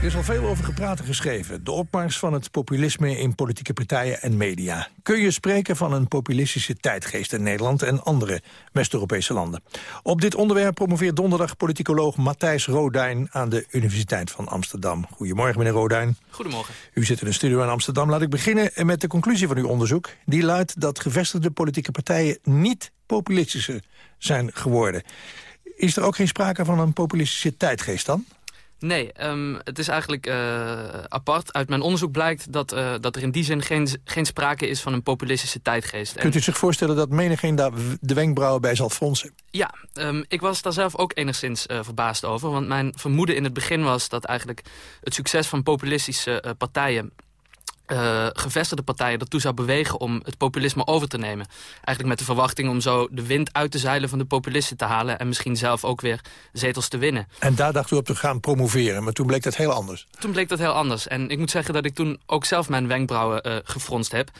Er is al veel over gepraat en geschreven. De opmars van het populisme in politieke partijen en media. Kun je spreken van een populistische tijdgeest in Nederland en andere West-Europese landen? Op dit onderwerp promoveert donderdag politicoloog Matthijs Rodijn aan de Universiteit van Amsterdam. Goedemorgen, meneer Rodijn. Goedemorgen. U zit in een studio in Amsterdam. Laat ik beginnen met de conclusie van uw onderzoek. Die luidt dat gevestigde politieke partijen niet populistischer zijn geworden. Is er ook geen sprake van een populistische tijdgeest dan? Nee, ehm, het is eigenlijk eh, apart. Uit mijn onderzoek blijkt dat, eh, dat er in die zin geen, geen sprake is van een populistische tijdgeest. Kunt u zich voorstellen dat menigeen daar de wenkbrauwen bij zal fronsen? Ja, ehm, ik was daar zelf ook enigszins eh, verbaasd over. Want mijn vermoeden in het begin was dat eigenlijk het succes van populistische partijen... eh, gevestigde partijen ertoe zou bewegen om het populisme over te nemen. Eigenlijk met de verwachting om zo de wind uit de zeilen van de populisten te halen... en misschien zelf ook weer zetels te winnen. En daar dacht u op te gaan promoveren, maar toen bleek dat heel anders. Toen bleek dat heel anders. En ik moet zeggen dat ik toen ook zelf mijn wenkbrauwen eh, gefronst heb.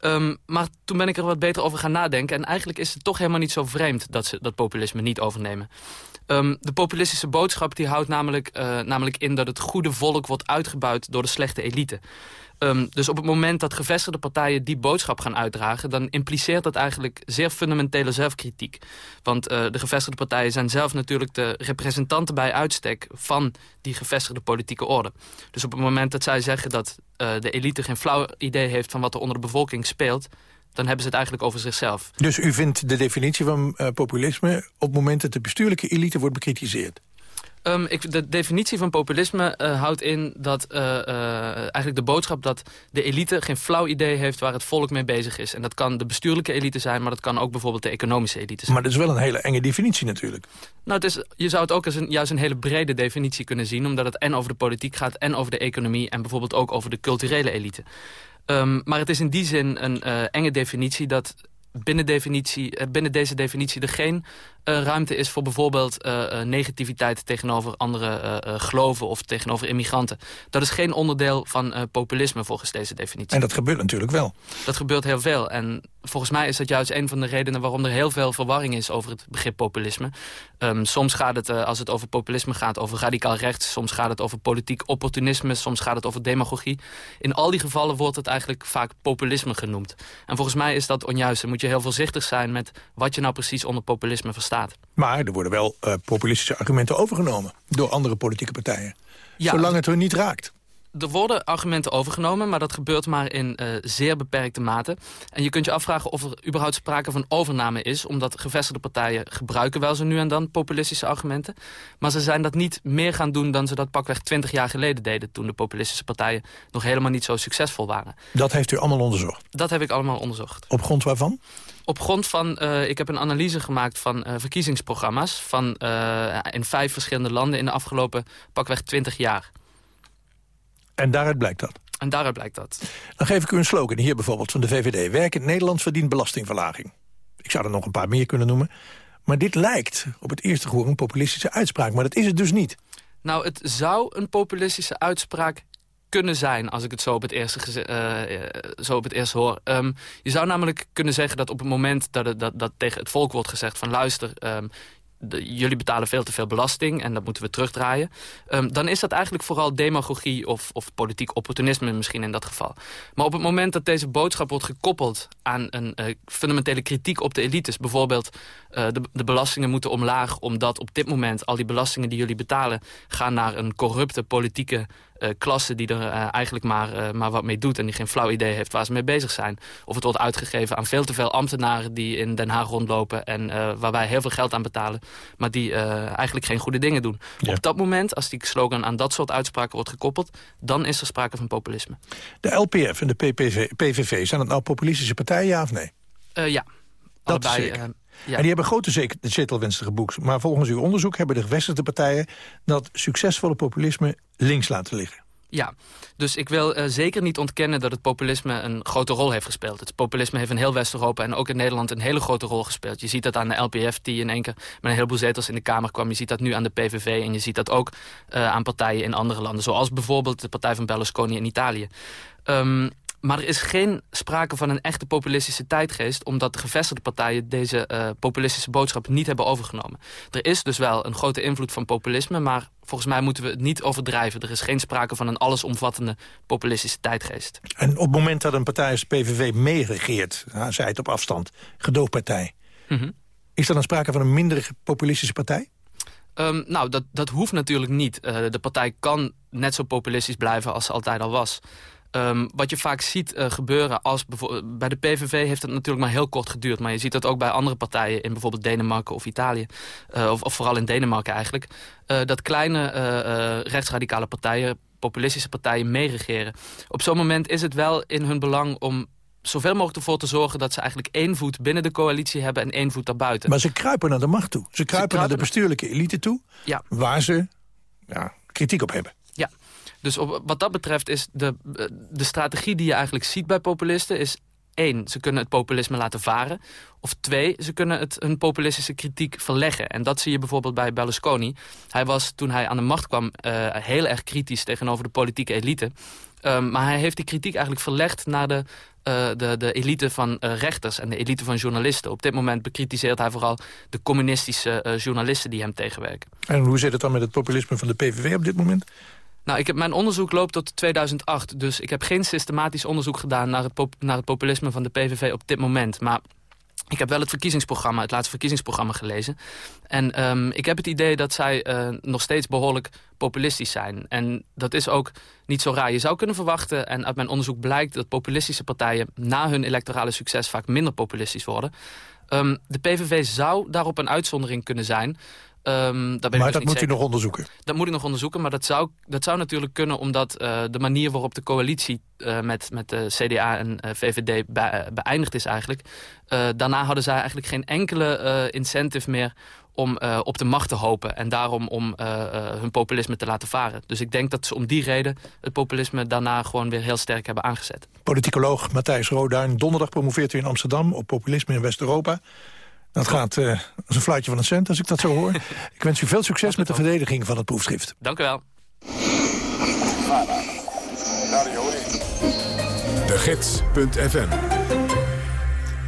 Ehm, maar toen ben ik er wat beter over gaan nadenken. En eigenlijk is het toch helemaal niet zo vreemd dat ze dat populisme niet overnemen. Ehm, de populistische boodschap die houdt namelijk, eh, namelijk in dat het goede volk wordt uitgebuit door de slechte elite. Ehm, dus op het moment dat gevestigde partijen die boodschap gaan uitdragen... dan impliceert dat eigenlijk zeer fundamentele zelfkritiek. Want eh, de gevestigde partijen zijn zelf natuurlijk de representanten bij uitstek... van die gevestigde politieke orde. Dus op het moment dat zij zeggen dat eh, de elite geen flauw idee heeft... van wat er onder de bevolking speelt... dan hebben ze het eigenlijk over zichzelf. Dus u vindt de definitie van eh, populisme... op het moment dat de bestuurlijke elite wordt bekritiseerd? Ehm, ik, de definitie van populisme eh, houdt in dat eh, eh, eigenlijk de boodschap dat de elite geen flauw idee heeft waar het volk mee bezig is. En dat kan de bestuurlijke elite zijn, maar dat kan ook bijvoorbeeld de economische elite zijn. Maar dat is wel een hele enge definitie natuurlijk. Nou, het is, je zou het ook als een, juist een hele brede definitie kunnen zien, omdat het en over de politiek gaat en over de economie en bijvoorbeeld ook over de culturele elite. Ehm, maar het is in die zin een enge definitie dat binnen, definitie, binnen deze definitie er geen ruimte is voor bijvoorbeeld eh, eh, negativiteit tegenover andere eh, eh, geloven of tegenover immigranten. Dat is geen onderdeel van eh, populisme volgens deze definitie. En dat gebeurt natuurlijk wel. Dat gebeurt heel veel. En volgens mij is dat juist een van de redenen waarom er heel veel verwarring is over het begrip populisme. Ehm, soms gaat het, eh, als het over populisme gaat, over radicaal rechts. Soms gaat het over politiek opportunisme. Soms gaat het over demagogie. In al die gevallen wordt het eigenlijk vaak populisme genoemd. En volgens mij is dat onjuist. Dan moet je heel voorzichtig zijn met wat je nou precies onder populisme verstaat. Maar er worden wel eh, populistische argumenten overgenomen... door andere politieke partijen. Ja, Zolang het hun niet raakt. Er worden argumenten overgenomen, maar dat gebeurt maar in eh, zeer beperkte mate. En je kunt je afvragen of er überhaupt sprake van overname is... omdat gevestigde partijen gebruiken wel zo nu en dan populistische argumenten. Maar ze zijn dat niet meer gaan doen dan ze dat pakweg 20 jaar geleden deden... toen de populistische partijen nog helemaal niet zo succesvol waren. Dat heeft u allemaal onderzocht. Dat heb ik allemaal onderzocht. Op grond waarvan? Op grond van, eh, ik heb een analyse gemaakt van eh, verkiezingsprogramma's... Van, in vijf verschillende landen in de afgelopen pakweg 20 jaar. En daaruit blijkt dat. En daaruit blijkt dat. Dan geef ik u een slogan hier bijvoorbeeld van de VVD. Werk in Nederland verdient belastingverlaging. Ik zou er nog een paar meer kunnen noemen. Maar dit lijkt op het eerste gehoor een populistische uitspraak. Maar dat is het dus niet. Nou, het zou een populistische uitspraak kunnen zijn, als ik het zo op het eerste, eh, eh, zo op het eerste hoor. Ehm, je zou namelijk kunnen zeggen dat op het moment dat, het, dat, dat tegen het volk wordt gezegd van luister, ehm, jullie betalen veel te veel belasting en dat moeten we terugdraaien. Ehm, dan is dat eigenlijk vooral demagogie of, of politiek opportunisme misschien in dat geval. Maar op het moment dat deze boodschap wordt gekoppeld aan een eh, fundamentele kritiek op de elites... bijvoorbeeld eh, de, de belastingen moeten omlaag omdat op dit moment al die belastingen die jullie betalen... gaan naar een corrupte politieke eh, klasse die er eh, eigenlijk maar, eh, maar wat mee doet... en die geen flauw idee heeft waar ze mee bezig zijn. Of het wordt uitgegeven aan veel te veel ambtenaren die in Den Haag rondlopen... en waar wij heel veel geld aan betalen, maar die eigenlijk geen goede dingen doen. Op dat moment, als die slogan aan dat soort uitspraken wordt gekoppeld... dan is er sprake van populisme. De LPF en de PPV, PVV, zijn het nou populistische partijen, ja of nee? Ja, Dat is allebei... ja. En die hebben grote zetelwinsten geboekt. Maar volgens uw onderzoek hebben de gevestigde partijen... dat succesvolle populisme links laten liggen. Ja, dus ik wil eh, zeker niet ontkennen dat het populisme een grote rol heeft gespeeld. Het populisme heeft in heel West-Europa en ook in Nederland een hele grote rol gespeeld. Je ziet dat aan de LPF die in één keer met een heleboel zetels in de Kamer kwam. Je ziet dat nu aan de PVV en je ziet dat ook eh, aan partijen in andere landen. Zoals bijvoorbeeld de partij van Berlusconi in Italië. Ehm, maar er is geen sprake van een echte populistische tijdgeest... omdat de gevestigde partijen deze eh, populistische boodschap niet hebben overgenomen. Er is dus wel een grote invloed van populisme... maar volgens mij moeten we het niet overdrijven. Er is geen sprake van een allesomvattende populistische tijdgeest. En op het moment dat een partij als PVV meeregeert... nou, zij het op afstand, gedoogpartij... Mhm. is er dan sprake van een minder populistische partij? Ehm, nou, dat, dat hoeft natuurlijk niet. Eh, de partij kan net zo populistisch blijven als ze altijd al was. Ehm, wat je vaak ziet eh, gebeuren als bij de PVV heeft het natuurlijk maar heel kort geduurd. Maar je ziet dat ook bij andere partijen in bijvoorbeeld Denemarken of Italië. Eh, of, of vooral in Denemarken eigenlijk. eh, dat kleine rechtsradicale partijen, populistische partijen meeregeren. Op zo'n moment is het wel in hun belang om zoveel mogelijk ervoor te zorgen... dat ze eigenlijk één voet binnen de coalitie hebben en één voet daarbuiten. Maar ze kruipen naar de macht toe. Ze kruipen, naar de bestuurlijke elite toe... Ja. waar ze ja, kritiek op hebben. Dus op, wat dat betreft is de, de strategie die je eigenlijk ziet bij populisten... is één, ze kunnen het populisme laten varen. Of twee, ze kunnen het, hun populistische kritiek verleggen. En dat zie je bijvoorbeeld bij Berlusconi. Hij was, toen hij aan de macht kwam, eh, heel erg kritisch tegenover de politieke elite. Um, maar hij heeft die kritiek eigenlijk verlegd naar de, uh, de, de elite van rechters en de elite van journalisten. Op dit moment bekritiseert hij vooral de communistische journalisten die hem tegenwerken. En hoe zit het dan met het populisme van de PVV op dit moment? Nou, ik heb, mijn onderzoek loopt tot 2008. Dus ik heb geen systematisch onderzoek gedaan naar het, naar het populisme van de PVV op dit moment. Maar ik heb wel het verkiezingsprogramma, het laatste verkiezingsprogramma gelezen. En um, ik heb het idee dat zij uh, nog steeds behoorlijk populistisch zijn. En dat is ook niet zo raar. Je zou kunnen verwachten, en uit mijn onderzoek blijkt... dat populistische partijen na hun electorale succes vaak minder populistisch worden. Um, de PVV zou daarop een uitzondering kunnen zijn... Um, dat maar dus dat moet zeker. u nog onderzoeken? Dat moet ik nog onderzoeken, maar dat zou, dat zou natuurlijk kunnen... omdat uh, de manier waarop de coalitie uh, met, met de CDA en uh, VVD be beëindigd is eigenlijk... daarna hadden zij eigenlijk geen enkele incentive meer om op de macht te hopen... en daarom om hun populisme te laten varen. Dus ik denk dat ze om die reden het populisme daarna gewoon weer heel sterk hebben aangezet. Politicoloog Matthijs Roduin. Donderdag promoveert u in Amsterdam op populisme in West-Europa. Dat gaat uh, als een fluitje van een cent, als ik dat zo hoor. ik wens u veel succes met de verdediging van het proefschrift. Dank u wel. De Gids.fm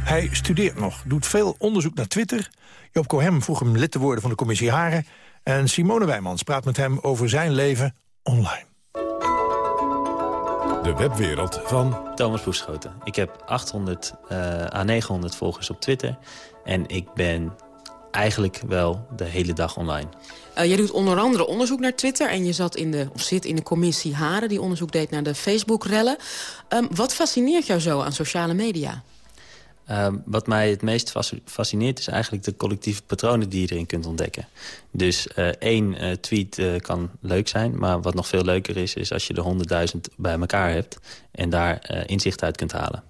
Hij studeert nog, doet veel onderzoek naar Twitter. Joop Cohen vroeg hem lid te worden van de commissie Haren. En Simone Wijmans praat met hem over zijn leven online. De webwereld van... Thomas Boeschoten. Ik heb 800 uh, à 900 volgers op Twitter. En ik ben eigenlijk wel de hele dag online. Uh, jij doet onder andere onderzoek naar Twitter... en je zat in de, of zit in de commissie Haren... die onderzoek deed naar de Facebook-rellen. Um, wat fascineert jou zo aan sociale media? Uh, wat mij het meest fascineert is eigenlijk de collectieve patronen die je erin kunt ontdekken. Dus uh, één uh, tweet uh, kan leuk zijn, maar wat nog veel leuker is... is als je er honderdduizend bij elkaar hebt en daar inzicht uit kunt halen.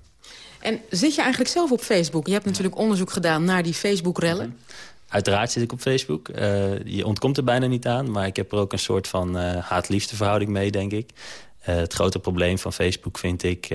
En zit je eigenlijk zelf op Facebook? Je hebt natuurlijk onderzoek gedaan naar die Facebook-rellen. Uiteraard zit ik op Facebook. je ontkomt er bijna niet aan, maar ik heb er ook een soort van haat-liefde verhouding mee, denk ik. het grote probleem van Facebook vind ik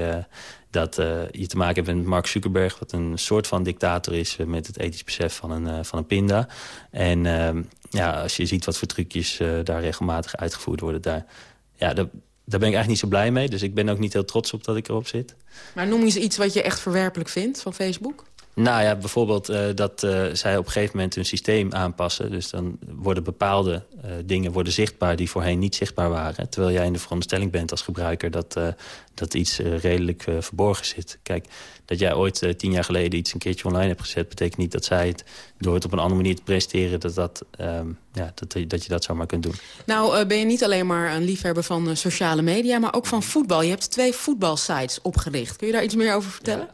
dat je te maken hebt met Mark Zuckerberg... wat een soort van dictator is uh, met het ethisch besef van een, uh, van een pinda. En uh, ja, als je ziet wat voor trucjes daar regelmatig uitgevoerd worden... Daar, ja, daar, daar ben ik eigenlijk niet zo blij mee. Dus ik ben ook niet heel trots op dat ik erop zit. Maar noem eens iets wat je echt verwerpelijk vindt van Facebook. Nou ja, bijvoorbeeld eh, dat eh, zij op een gegeven moment hun systeem aanpassen. Dus dan worden bepaalde eh, dingen worden zichtbaar die voorheen niet zichtbaar waren. Terwijl jij in de veronderstelling bent als gebruiker dat, eh, dat iets redelijk verborgen zit. Kijk, dat jij ooit tien jaar geleden iets een keertje online hebt gezet... betekent niet dat zij het door het op een andere manier te presenteren... dat, dat, ehm, ja, dat, dat je dat zomaar kunt doen. Nou eh, ben je niet alleen maar een liefhebber van sociale media... maar ook van voetbal. Je hebt twee voetbalsites opgericht. Kun je daar iets meer over vertellen?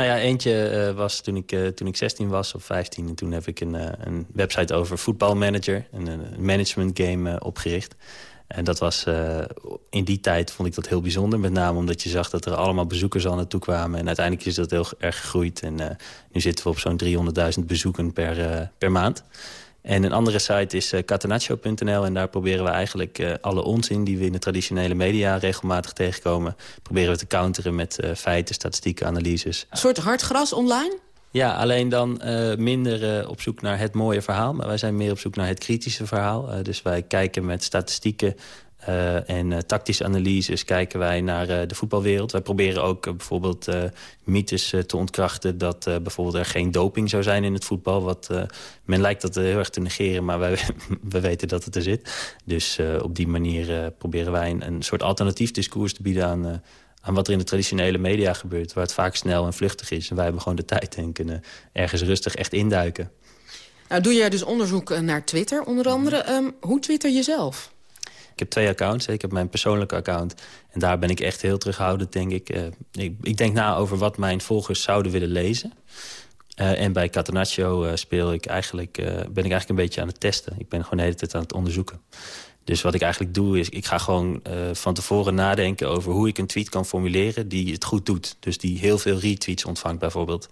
Nou ja, eentje eh, was toen ik, eh, toen ik 16 was of 15. En toen heb ik een, eh, een website over voetbalmanager. Een, een management game opgericht. En dat was, in die tijd vond ik dat heel bijzonder. Met name omdat je zag dat er allemaal bezoekers al naartoe kwamen. En uiteindelijk is dat heel erg gegroeid. En nu zitten we op zo'n 300.000 bezoeken per, per maand. En een andere site is uh, catenaccio.nl. En daar proberen we eigenlijk eh, alle onzin die we in de traditionele media regelmatig tegenkomen... proberen we te counteren met eh, feiten, statistieken, analyses. Een soort hardgras online? Ja, alleen dan eh, minder eh, op zoek naar het mooie verhaal. Maar wij zijn meer op zoek naar het kritische verhaal. Eh, dus wij kijken met statistieken eh, en eh, tactische analyses kijken wij naar eh, de voetbalwereld. Wij proberen ook bijvoorbeeld mythes te ontkrachten... dat bijvoorbeeld er geen doping zou zijn in het voetbal. Wat, men lijkt dat heel erg te negeren, maar wij, we weten dat het er zit. Dus op die manier proberen wij een, een soort alternatief discours te bieden... aan, aan wat er in de traditionele media gebeurt... waar het vaak snel en vluchtig is. En wij hebben gewoon de tijd en kunnen ergens rustig echt induiken. Nou, doe jij dus onderzoek naar Twitter onder andere. Ehm, hoe twitter je zelf? Ik heb twee accounts. Ik heb mijn persoonlijke account. En daar ben ik echt heel terughoudend, denk ik. Eh, ik, ik denk na over wat mijn volgers zouden willen lezen. Eh, en bij Catenaccio eh, speel ik eigenlijk, ben ik eigenlijk een beetje aan het testen. Ik ben gewoon de hele tijd aan het onderzoeken. Dus wat ik eigenlijk doe is, ik ga gewoon van tevoren nadenken over hoe ik een tweet kan formuleren die het goed doet. Dus die heel veel retweets ontvangt bijvoorbeeld.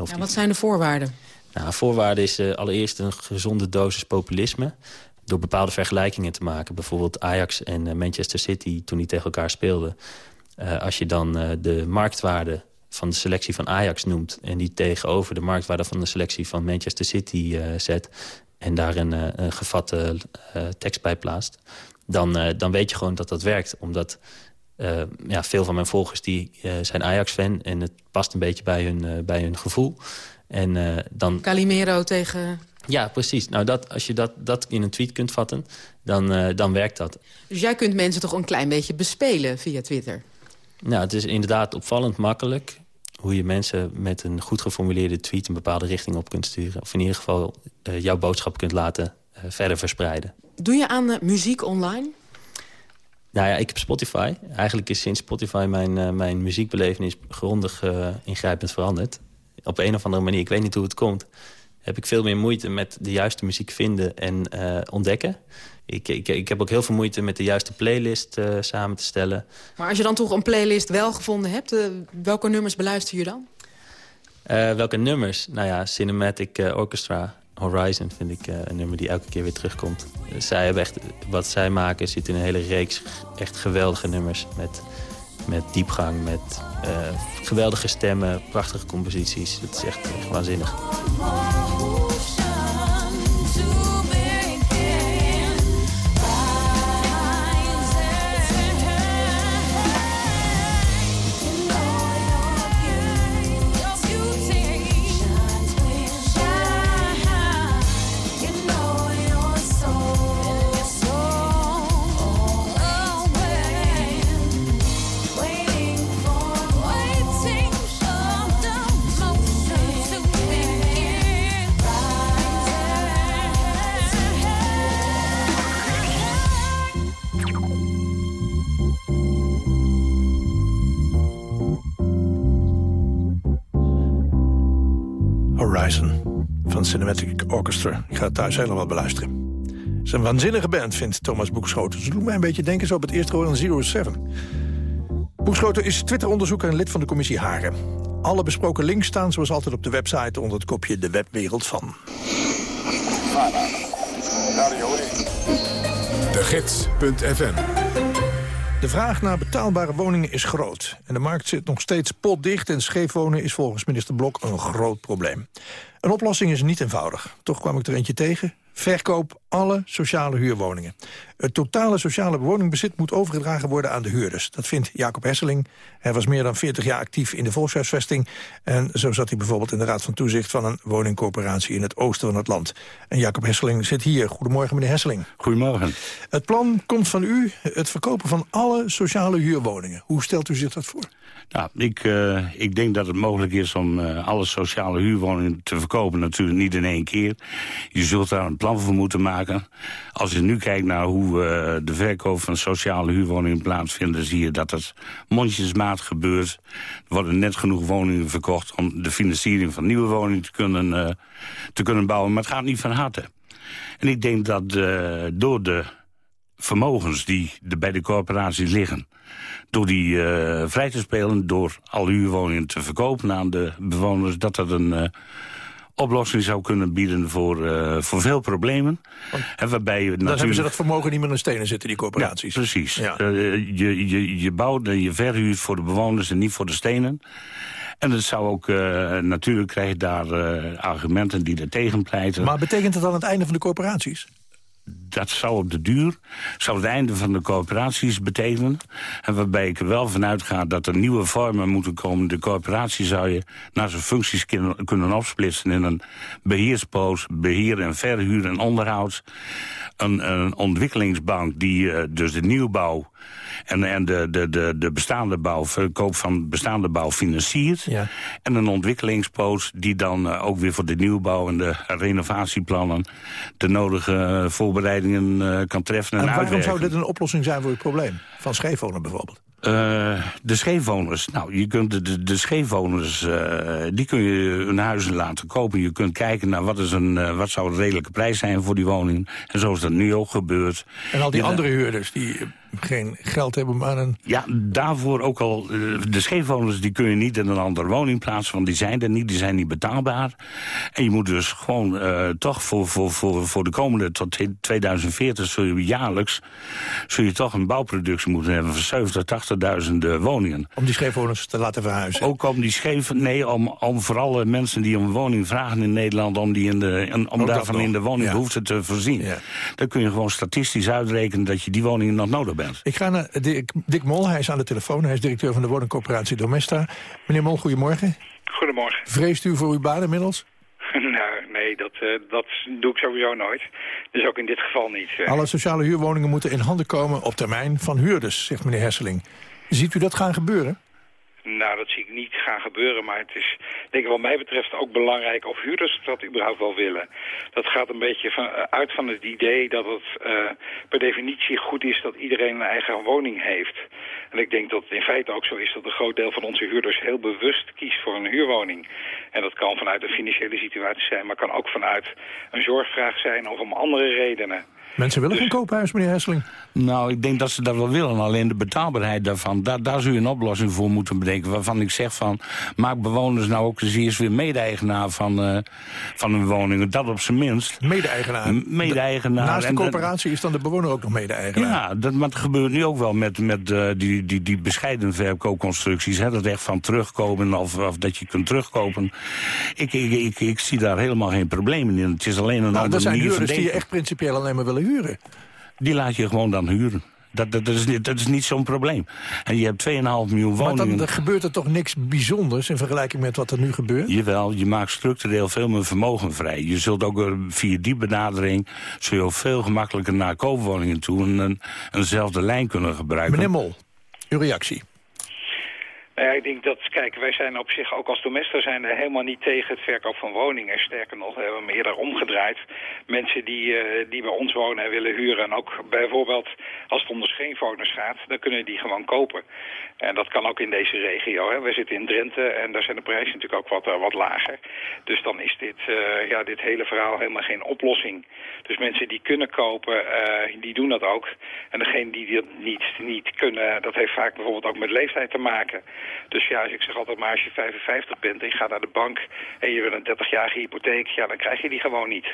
Of Ja, wat zijn de voorwaarden? nou, voorwaarde is allereerst een gezonde dosis populisme. Door bepaalde vergelijkingen te maken. Bijvoorbeeld Ajax en eh, Manchester City toen die tegen elkaar speelden. Eh, als je dan eh, de marktwaarde van de selectie van Ajax noemt... en die tegenover de marktwaarde van de selectie van Manchester City zet... en daar een, gevatte tekst bij plaatst... Dan, dan weet je gewoon dat dat werkt. Omdat ja, veel van mijn volgers die, zijn Ajax-fan... en het past een beetje bij hun, bij hun gevoel. En dan Calimero tegen... ja, precies. Nou, dat, als je dat, dat in een tweet kunt vatten, dan, eh, dan werkt dat. Dus jij kunt mensen toch een klein beetje bespelen via Twitter? Nou, het is inderdaad opvallend makkelijk hoe je mensen met een goed geformuleerde tweet... een bepaalde richting op kunt sturen. Of in ieder geval eh, jouw boodschap kunt laten eh, verder verspreiden. Doe je aan muziek online? Nou ja, ik heb Spotify. Eigenlijk is sinds Spotify mijn, mijn muziekbelevenis grondig ingrijpend veranderd. Op een of andere manier, ik weet niet hoe het komt... heb ik veel meer moeite met de juiste muziek vinden en eh, ontdekken. Ik, ik, ik heb ook heel veel moeite met de juiste playlist eh, samen te stellen. Maar als je dan toch een playlist wel gevonden hebt... eh, welke nummers beluister je dan? Welke nummers? Nou ja, Cinematic Orchestra Horizon vind ik een nummer die elke keer weer terugkomt. Zij hebben echt, wat zij maken zit in een hele reeks echt geweldige nummers. Met, met diepgang, met eh, geweldige stemmen, prachtige composities. Het is echt, echt waanzinnig. Horizon van Cinematic Orchestra. Ik ga het thuis helemaal beluisteren. Het is een waanzinnige band, vindt Thomas Boekschoten. Ze doen mij een beetje denken zo op het eerste gehoor aan Zero Seven. Boekschoten is Twitter-onderzoeker en lid van de commissie Haren. Alle besproken links staan zoals altijd op de website... onder het kopje De Webwereld van. De Gids.fm De vraag naar betaalbare woningen is groot. En de markt zit nog steeds potdicht en scheef wonen is volgens minister Blok een groot probleem. Een oplossing is niet eenvoudig. Toch kwam ik er eentje tegen. Verkoop alle sociale huurwoningen. Het totale sociale woningbezit moet overgedragen worden aan de huurders. Dat vindt Jacob Hesseling. Hij was meer dan 40 jaar actief in de volkshuisvesting. En zo zat hij bijvoorbeeld in de Raad van Toezicht... van een woningcorporatie in het oosten van het land. En Jacob Hesseling zit hier. Goedemorgen, meneer Hesseling. Goedemorgen. Het plan komt van u, het verkopen van alle sociale huurwoningen. Hoe stelt u zich dat voor? Nou, ik, eh, ik denk dat het mogelijk is om eh, alle sociale huurwoningen te verkopen. Natuurlijk niet in één keer. Je zult daar een plan voor moeten maken. Als je nu kijkt naar hoe eh, de verkoop van sociale huurwoningen plaatsvindt... zie je dat het mondjesmaat gebeurt. Er worden net genoeg woningen verkocht om de financiering van nieuwe woningen te kunnen, eh, te kunnen bouwen. Maar het gaat niet van harte. En ik denk dat eh, door de vermogens die bij de corporaties liggen... door die vrij te spelen, door al huurwoningen te verkopen aan de bewoners... dat dat een oplossing zou kunnen bieden voor, eh, voor veel problemen. En waarbij je Dan natuurlijk... hebben ze dat vermogen niet meer in stenen zitten, die corporaties. Ja, precies. Ja. Eh, je, je, je bouwt en je verhuurt voor de bewoners en niet voor de stenen. En het zou ook, eh, natuurlijk krijg je daar eh, argumenten die er tegen pleiten. Maar betekent dat dan het einde van de corporaties? Dat zou op de duur zou het einde van de coöperaties betekenen. En waarbij ik er wel vanuit ga dat er nieuwe vormen moeten komen. De coöperatie zou je naar zijn functies kunnen, kunnen opsplitsen... in een beheerspoos, beheer en verhuur en onderhoud. Een, een ontwikkelingsbank die eh, dus de nieuwbouw... en, en de, de, de, de bestaande bouw, verkoop van bestaande bouw financiert. Ja. En een ontwikkelingspoos die dan eh, ook weer voor de nieuwbouw... en de renovatieplannen de nodige eh, voorbereidingen eh, kan treffen en, En waarom uitwerken. zou dit een oplossing zijn voor het probleem? Van scheefwonen bijvoorbeeld. De scheefwoners. Nou, je kunt de, de, de scheefwoners, die kun je hun huizen laten kopen. Je kunt kijken naar wat, is een, wat zou een redelijke prijs zijn voor die woning. En zo is dat nu ook gebeurd. En al die Ja, andere huurders die geen geld hebben om aan een... Ja, daarvoor ook al. eh, De scheefwoners die kun je niet in een andere woning plaatsen, want die zijn er niet, die zijn niet betaalbaar. En je moet dus gewoon eh, toch voor, voor, voor, voor de komende tot 2040 zul je jaarlijks zul je toch een bouwproductie moeten hebben van 70.000, 80.000 woningen. Om die scheefwoners te laten verhuizen. Ook om die scheef, nee, om, om voor alle mensen die om een woning vragen in Nederland, om, die in de, om daarvan in de woningbehoefte te voorzien. Dan kun je gewoon statistisch uitrekenen dat je die woningen nog nodig bent. Ik ga naar Dick, Dick Mol, hij is aan de telefoon. Hij is directeur van de woningcorporatie Domesta. Meneer Mol, goedemorgen. Goedemorgen. Vreest u voor uw baan inmiddels? nou, nee, dat, eh, dat doe ik sowieso nooit. Dus ook in dit geval niet. eh. Alle sociale huurwoningen moeten in handen komen op termijn van huurders, zegt meneer Hesseling. Ziet u dat gaan gebeuren? Nou, dat zie ik niet gaan gebeuren, maar het is, denk ik wat mij betreft, ook belangrijk of huurders dat überhaupt wel willen. Dat gaat een beetje van, eh, uit van het idee dat het eh, per definitie goed is dat iedereen een eigen woning heeft. En ik denk dat het in feite ook zo is dat een groot deel van onze huurders heel bewust kiest voor een huurwoning. En dat kan vanuit een financiële situatie zijn, maar kan ook vanuit een zorgvraag zijn of om andere redenen. Mensen willen geen koophuis, meneer Hesseling. Nou, ik denk dat ze dat wel willen. Alleen de betaalbaarheid daarvan, daar, daar zul je een oplossing voor moeten bedenken. Waarvan ik zeg van, maak bewoners nou ook eens eerst weer mede-eigenaar van, eh, van hun woningen. Dat op zijn minst. Mede-eigenaar. Mede-eigenaar. Naast de dat- coöperatie is dan de bewoner ook nog mede-eigenaar. Ja, dat, maar het gebeurt nu ook wel met, met eh, die, die, die bescheiden verkoopconstructies. Hè, dat echt van terugkomen of, of dat je kunt terugkopen. Ik, ik, ik, ik zie daar helemaal geen problemen in. Het is alleen een Nou, andere er zijn manier van huurders die je echt principieel alleen maar willen huren. Die laat je gewoon dan huren. Dat, dat, dat is niet, dat is niet zo'n probleem. En je hebt 2,5 miljoen Maar woningen. dan, dan gebeurt er toch niks bijzonders in vergelijking met wat er nu gebeurt? Jawel, je maakt structureel veel meer vermogen vrij. Je zult ook via die benadering... zul je veel gemakkelijker naar koopwoningen toe... en een, eenzelfde lijn kunnen gebruiken. Meneer Mol, uw reactie. Nou ja, ik denk dat, kijk, wij zijn op zich ook als domester zijn er helemaal niet tegen het verkoop van woningen. Sterker nog, we hebben hem eerder omgedraaid. Mensen die, eh, die bij ons wonen en willen huren en ook bijvoorbeeld als het om de scheenvoners gaat, dan kunnen die gewoon kopen. En dat kan ook in deze regio. Hè. We zitten in Drenthe en daar zijn de prijzen natuurlijk ook wat, eh, wat lager. Dus dan is dit, eh, ja, dit hele verhaal helemaal geen oplossing. Dus mensen die kunnen kopen, die doen dat ook. En degene die dat niet, niet kunnen, dat heeft vaak bijvoorbeeld ook met leeftijd te maken. Dus ja, ik zeg altijd maar als je 55 bent en je gaat naar de bank en je wil een 30-jarige hypotheek, ja, dan krijg je die gewoon niet.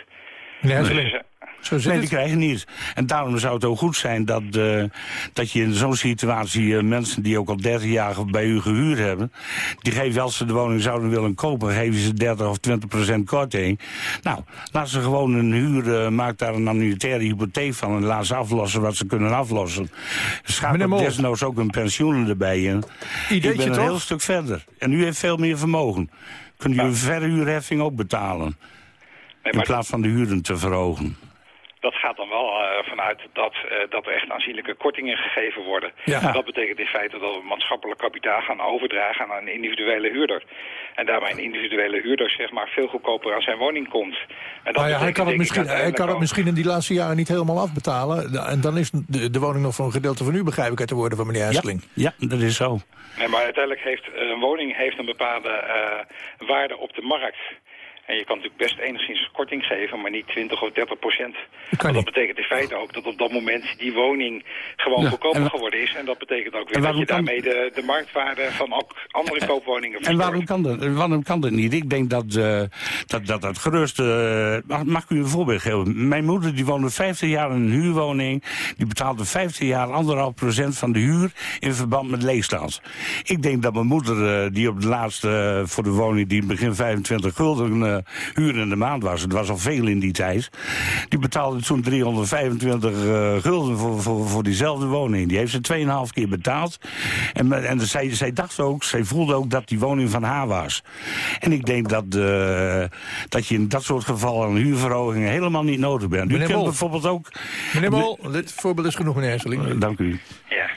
Hesseling, Dus, eh, nee, die krijgen niet. En daarom zou het ook goed zijn dat, eh, dat je in zo'n situatie... eh, mensen die ook al 30 jaar bij u gehuurd hebben... die geven als ze de woning zouden willen kopen... geven ze 30 of 20 procent korting. Nou, laat ze gewoon een huur... eh, maak daar een annuitaire hypotheek van... en laat ze aflossen wat ze kunnen aflossen. Mol. desnoods ook een pensioen erbij in. Ideetje Ik ben een toch? heel stuk verder. En u heeft veel meer vermogen. Kunt u een verhuurheffing ook betalen? In plaats van de huren te verhogen. Dat gaat dan wel eh, vanuit dat, eh, dat er echt aanzienlijke kortingen gegeven worden. Ja. Dat betekent in feite dat we maatschappelijk kapitaal gaan overdragen aan een individuele huurder. En daarmee een individuele huurder zeg maar veel goedkoper aan zijn woning komt. En dat Nou ja, hij kan, het misschien, hij kan het misschien in die laatste jaren niet helemaal afbetalen. En dan is de, de woning nog voor een gedeelte van u, begrijp ik uit de woorden van meneer Hesseling. Ja, dat is zo. Nee, maar uiteindelijk heeft eh, een woning heeft een bepaalde eh, waarde op de markt. En je kan natuurlijk best enigszins korting geven, maar niet 20 of 30 procent. Want dat betekent in feite ook dat op dat moment die woning gewoon Ja, goedkoper en geworden is. En dat betekent ook En weer dat je kan- daarmee de, de marktwaarde van ook andere koopwoningen En verstoort. waarom kan dat, waarom kan dat niet? Ik denk dat eh, dat, dat, dat gerust... eh, mag, mag ik u een voorbeeld geven? Mijn moeder die woonde 50 jaar in een huurwoning. Die betaalde 50 jaar anderhalf procent van de huur... in verband met leegstand. Ik denk dat mijn moeder, eh, die op de laatste... voor de woning die begin 25 gulden huur in de maand was... het was al veel in die tijd... die betaalde toen 325 eh, gulden voor, voor, voor diezelfde woning. Die heeft ze 2,5 keer betaald. En, en zij, zij dacht ook, zij voelde ook dat die woning van haar was. En ik denk dat, eh, dat je in dat soort gevallen een huurverhoging helemaal niet nodig bent. U kunt Mol. bijvoorbeeld ook... Meneer Mol, dit voorbeeld is genoeg, meneer Hesseling. Eh, Dank u. Ja.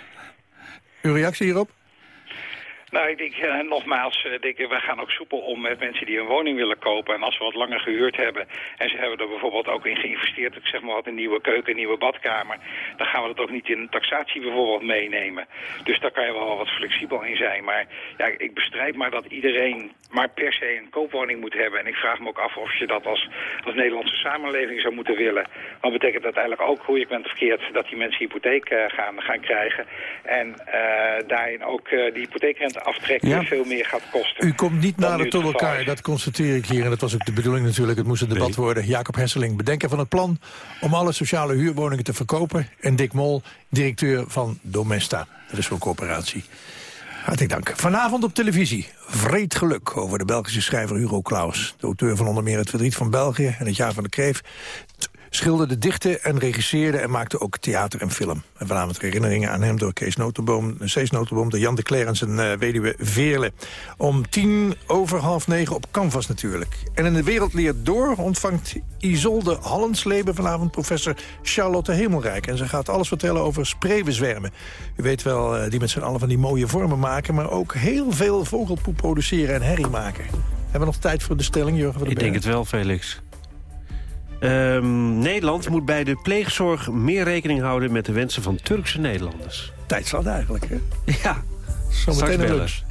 Uw reactie hierop? Nou, ik denk eh, nogmaals, eh, wij gaan ook soepel om met mensen die een woning willen kopen. En als we wat langer gehuurd hebben en ze hebben er bijvoorbeeld ook in geïnvesteerd, ik zeg maar wat, een nieuwe keuken, een nieuwe badkamer, dan gaan we dat ook niet in taxatie bijvoorbeeld meenemen. Dus daar kan je wel wat flexibel in zijn. Maar ja, ik bestrijd maar dat iedereen maar per se een koopwoning moet hebben. En ik vraag me ook af of je dat als, als Nederlandse samenleving zou moeten willen. Want betekent dat uiteindelijk ook, hoe je het verkeerd, dat die mensen hypotheek eh, gaan, gaan krijgen. En daarin ook die hypotheekrente aftrekken Ja. veel meer gaat kosten. U komt niet nader tot elkaar, is. dat constateer ik hier. En dat was ook de bedoeling natuurlijk, het moest een debat worden. Jacob Hesseling, bedenker van het plan om alle sociale huurwoningen te verkopen. En Dick Mol, directeur van Domesta. Dat is zo'n coöperatie. Hartelijk dank. Vanavond op televisie. Vreed geluk over de Belgische schrijver Hugo Claus. De auteur van onder meer Het Verdriet van België en Het Jaar van de Kreef. Schilderde, dichtte en regisseerde en maakte ook theater en film. En vanavond herinneringen aan hem door Kees Notenboom, Cees Notenboom... door Jan de Cler en zijn eh, weduwe Veerle. Om tien over half negen op Canvas natuurlijk. En in de Wereld leert door ontvangt Isolde Hallensleben... vanavond professor Charlotte Hemelrijk. En ze gaat alles vertellen over spreeuwenzwermen. U weet wel, eh, die met z'n allen van die mooie vormen maken... maar ook heel veel vogelpoep produceren en herrie maken. Hebben we nog tijd voor de stelling, Jurgen Ik denk het wel, Felix. Ehm, Nederland moet bij de pleegzorg meer rekening houden... met de wensen van Turkse Nederlanders. Tijdslot eigenlijk, hè? Ja, Zometeen bellen. lunch.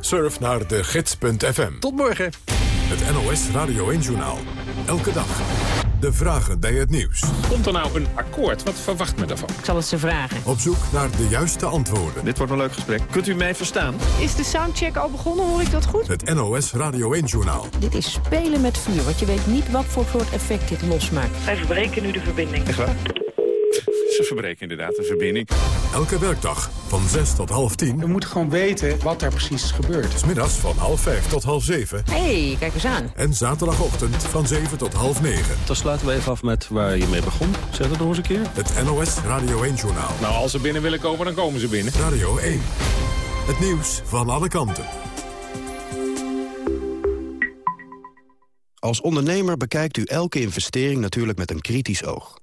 Surf naar de gids.fm. Tot morgen. Het NOS Radio 1 Journaal. Elke dag. De vragen bij het nieuws. Komt er nou een akkoord? Wat verwacht men daarvan? Ik zal het ze vragen. Op zoek naar de juiste antwoorden. Dit wordt een leuk gesprek. Kunt u mij verstaan? Is de soundcheck al begonnen, hoor ik dat goed? Het NOS Radio 1 Journaal. Dit is spelen met vuur, want je weet niet wat voor soort effect dit losmaakt. Wij verbreken nu de verbinding. Echt waar? Ze verbreken inderdaad de verbinding. Elke werkdag van 6 tot half 10. We moeten gewoon weten wat daar precies gebeurt. Smiddags van half 5 tot half 7. Hé, hey, kijk eens aan. En zaterdagochtend van 7 tot half 9. Dan sluiten we even af met waar je mee begon. Zeg het nog eens een keer. Het NOS Radio 1 Journaal. Nou, als ze binnen willen komen, dan komen ze binnen. Radio 1. Het nieuws van alle kanten. Als ondernemer bekijkt u elke investering natuurlijk met een kritisch oog.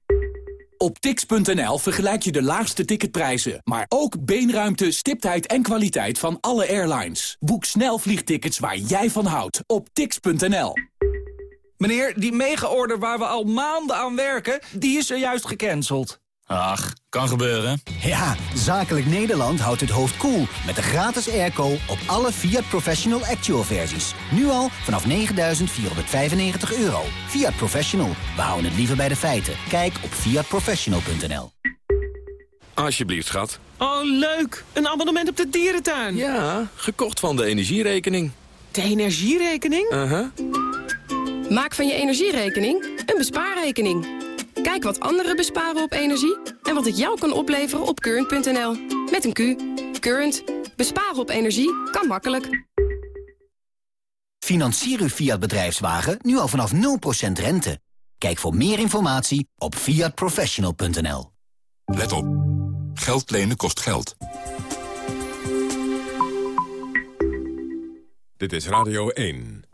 Op tix.nl vergelijk je de laagste ticketprijzen, maar ook beenruimte, stiptheid en kwaliteit van alle airlines. Boek snel vliegtickets waar jij van houdt op tix.nl. Meneer, die mega-order waar we al maanden aan werken, die is zojuist gecanceld. Ach, kan gebeuren. Ja, Zakelijk Nederland houdt het hoofd koel cool met de gratis airco op alle Fiat Professional Actual versies. Nu al vanaf 9.495 euro. Fiat Professional, we houden het liever bij de feiten. Kijk op fiatprofessional.nl. Alsjeblieft, schat. Oh, leuk! Een abonnement op de dierentuin. Ja, gekocht van de energierekening. De energierekening? Uh-huh. Maak van je energierekening een bespaarrekening. Kijk wat anderen besparen op energie en wat het jou kan opleveren op current.nl. Met een Q. Current. Besparen op energie kan makkelijk. Financier uw Fiat bedrijfswagen nu al vanaf 0% rente. Kijk voor meer informatie op fiatprofessional.nl. Let op. Geld lenen kost geld. Dit is Radio 1.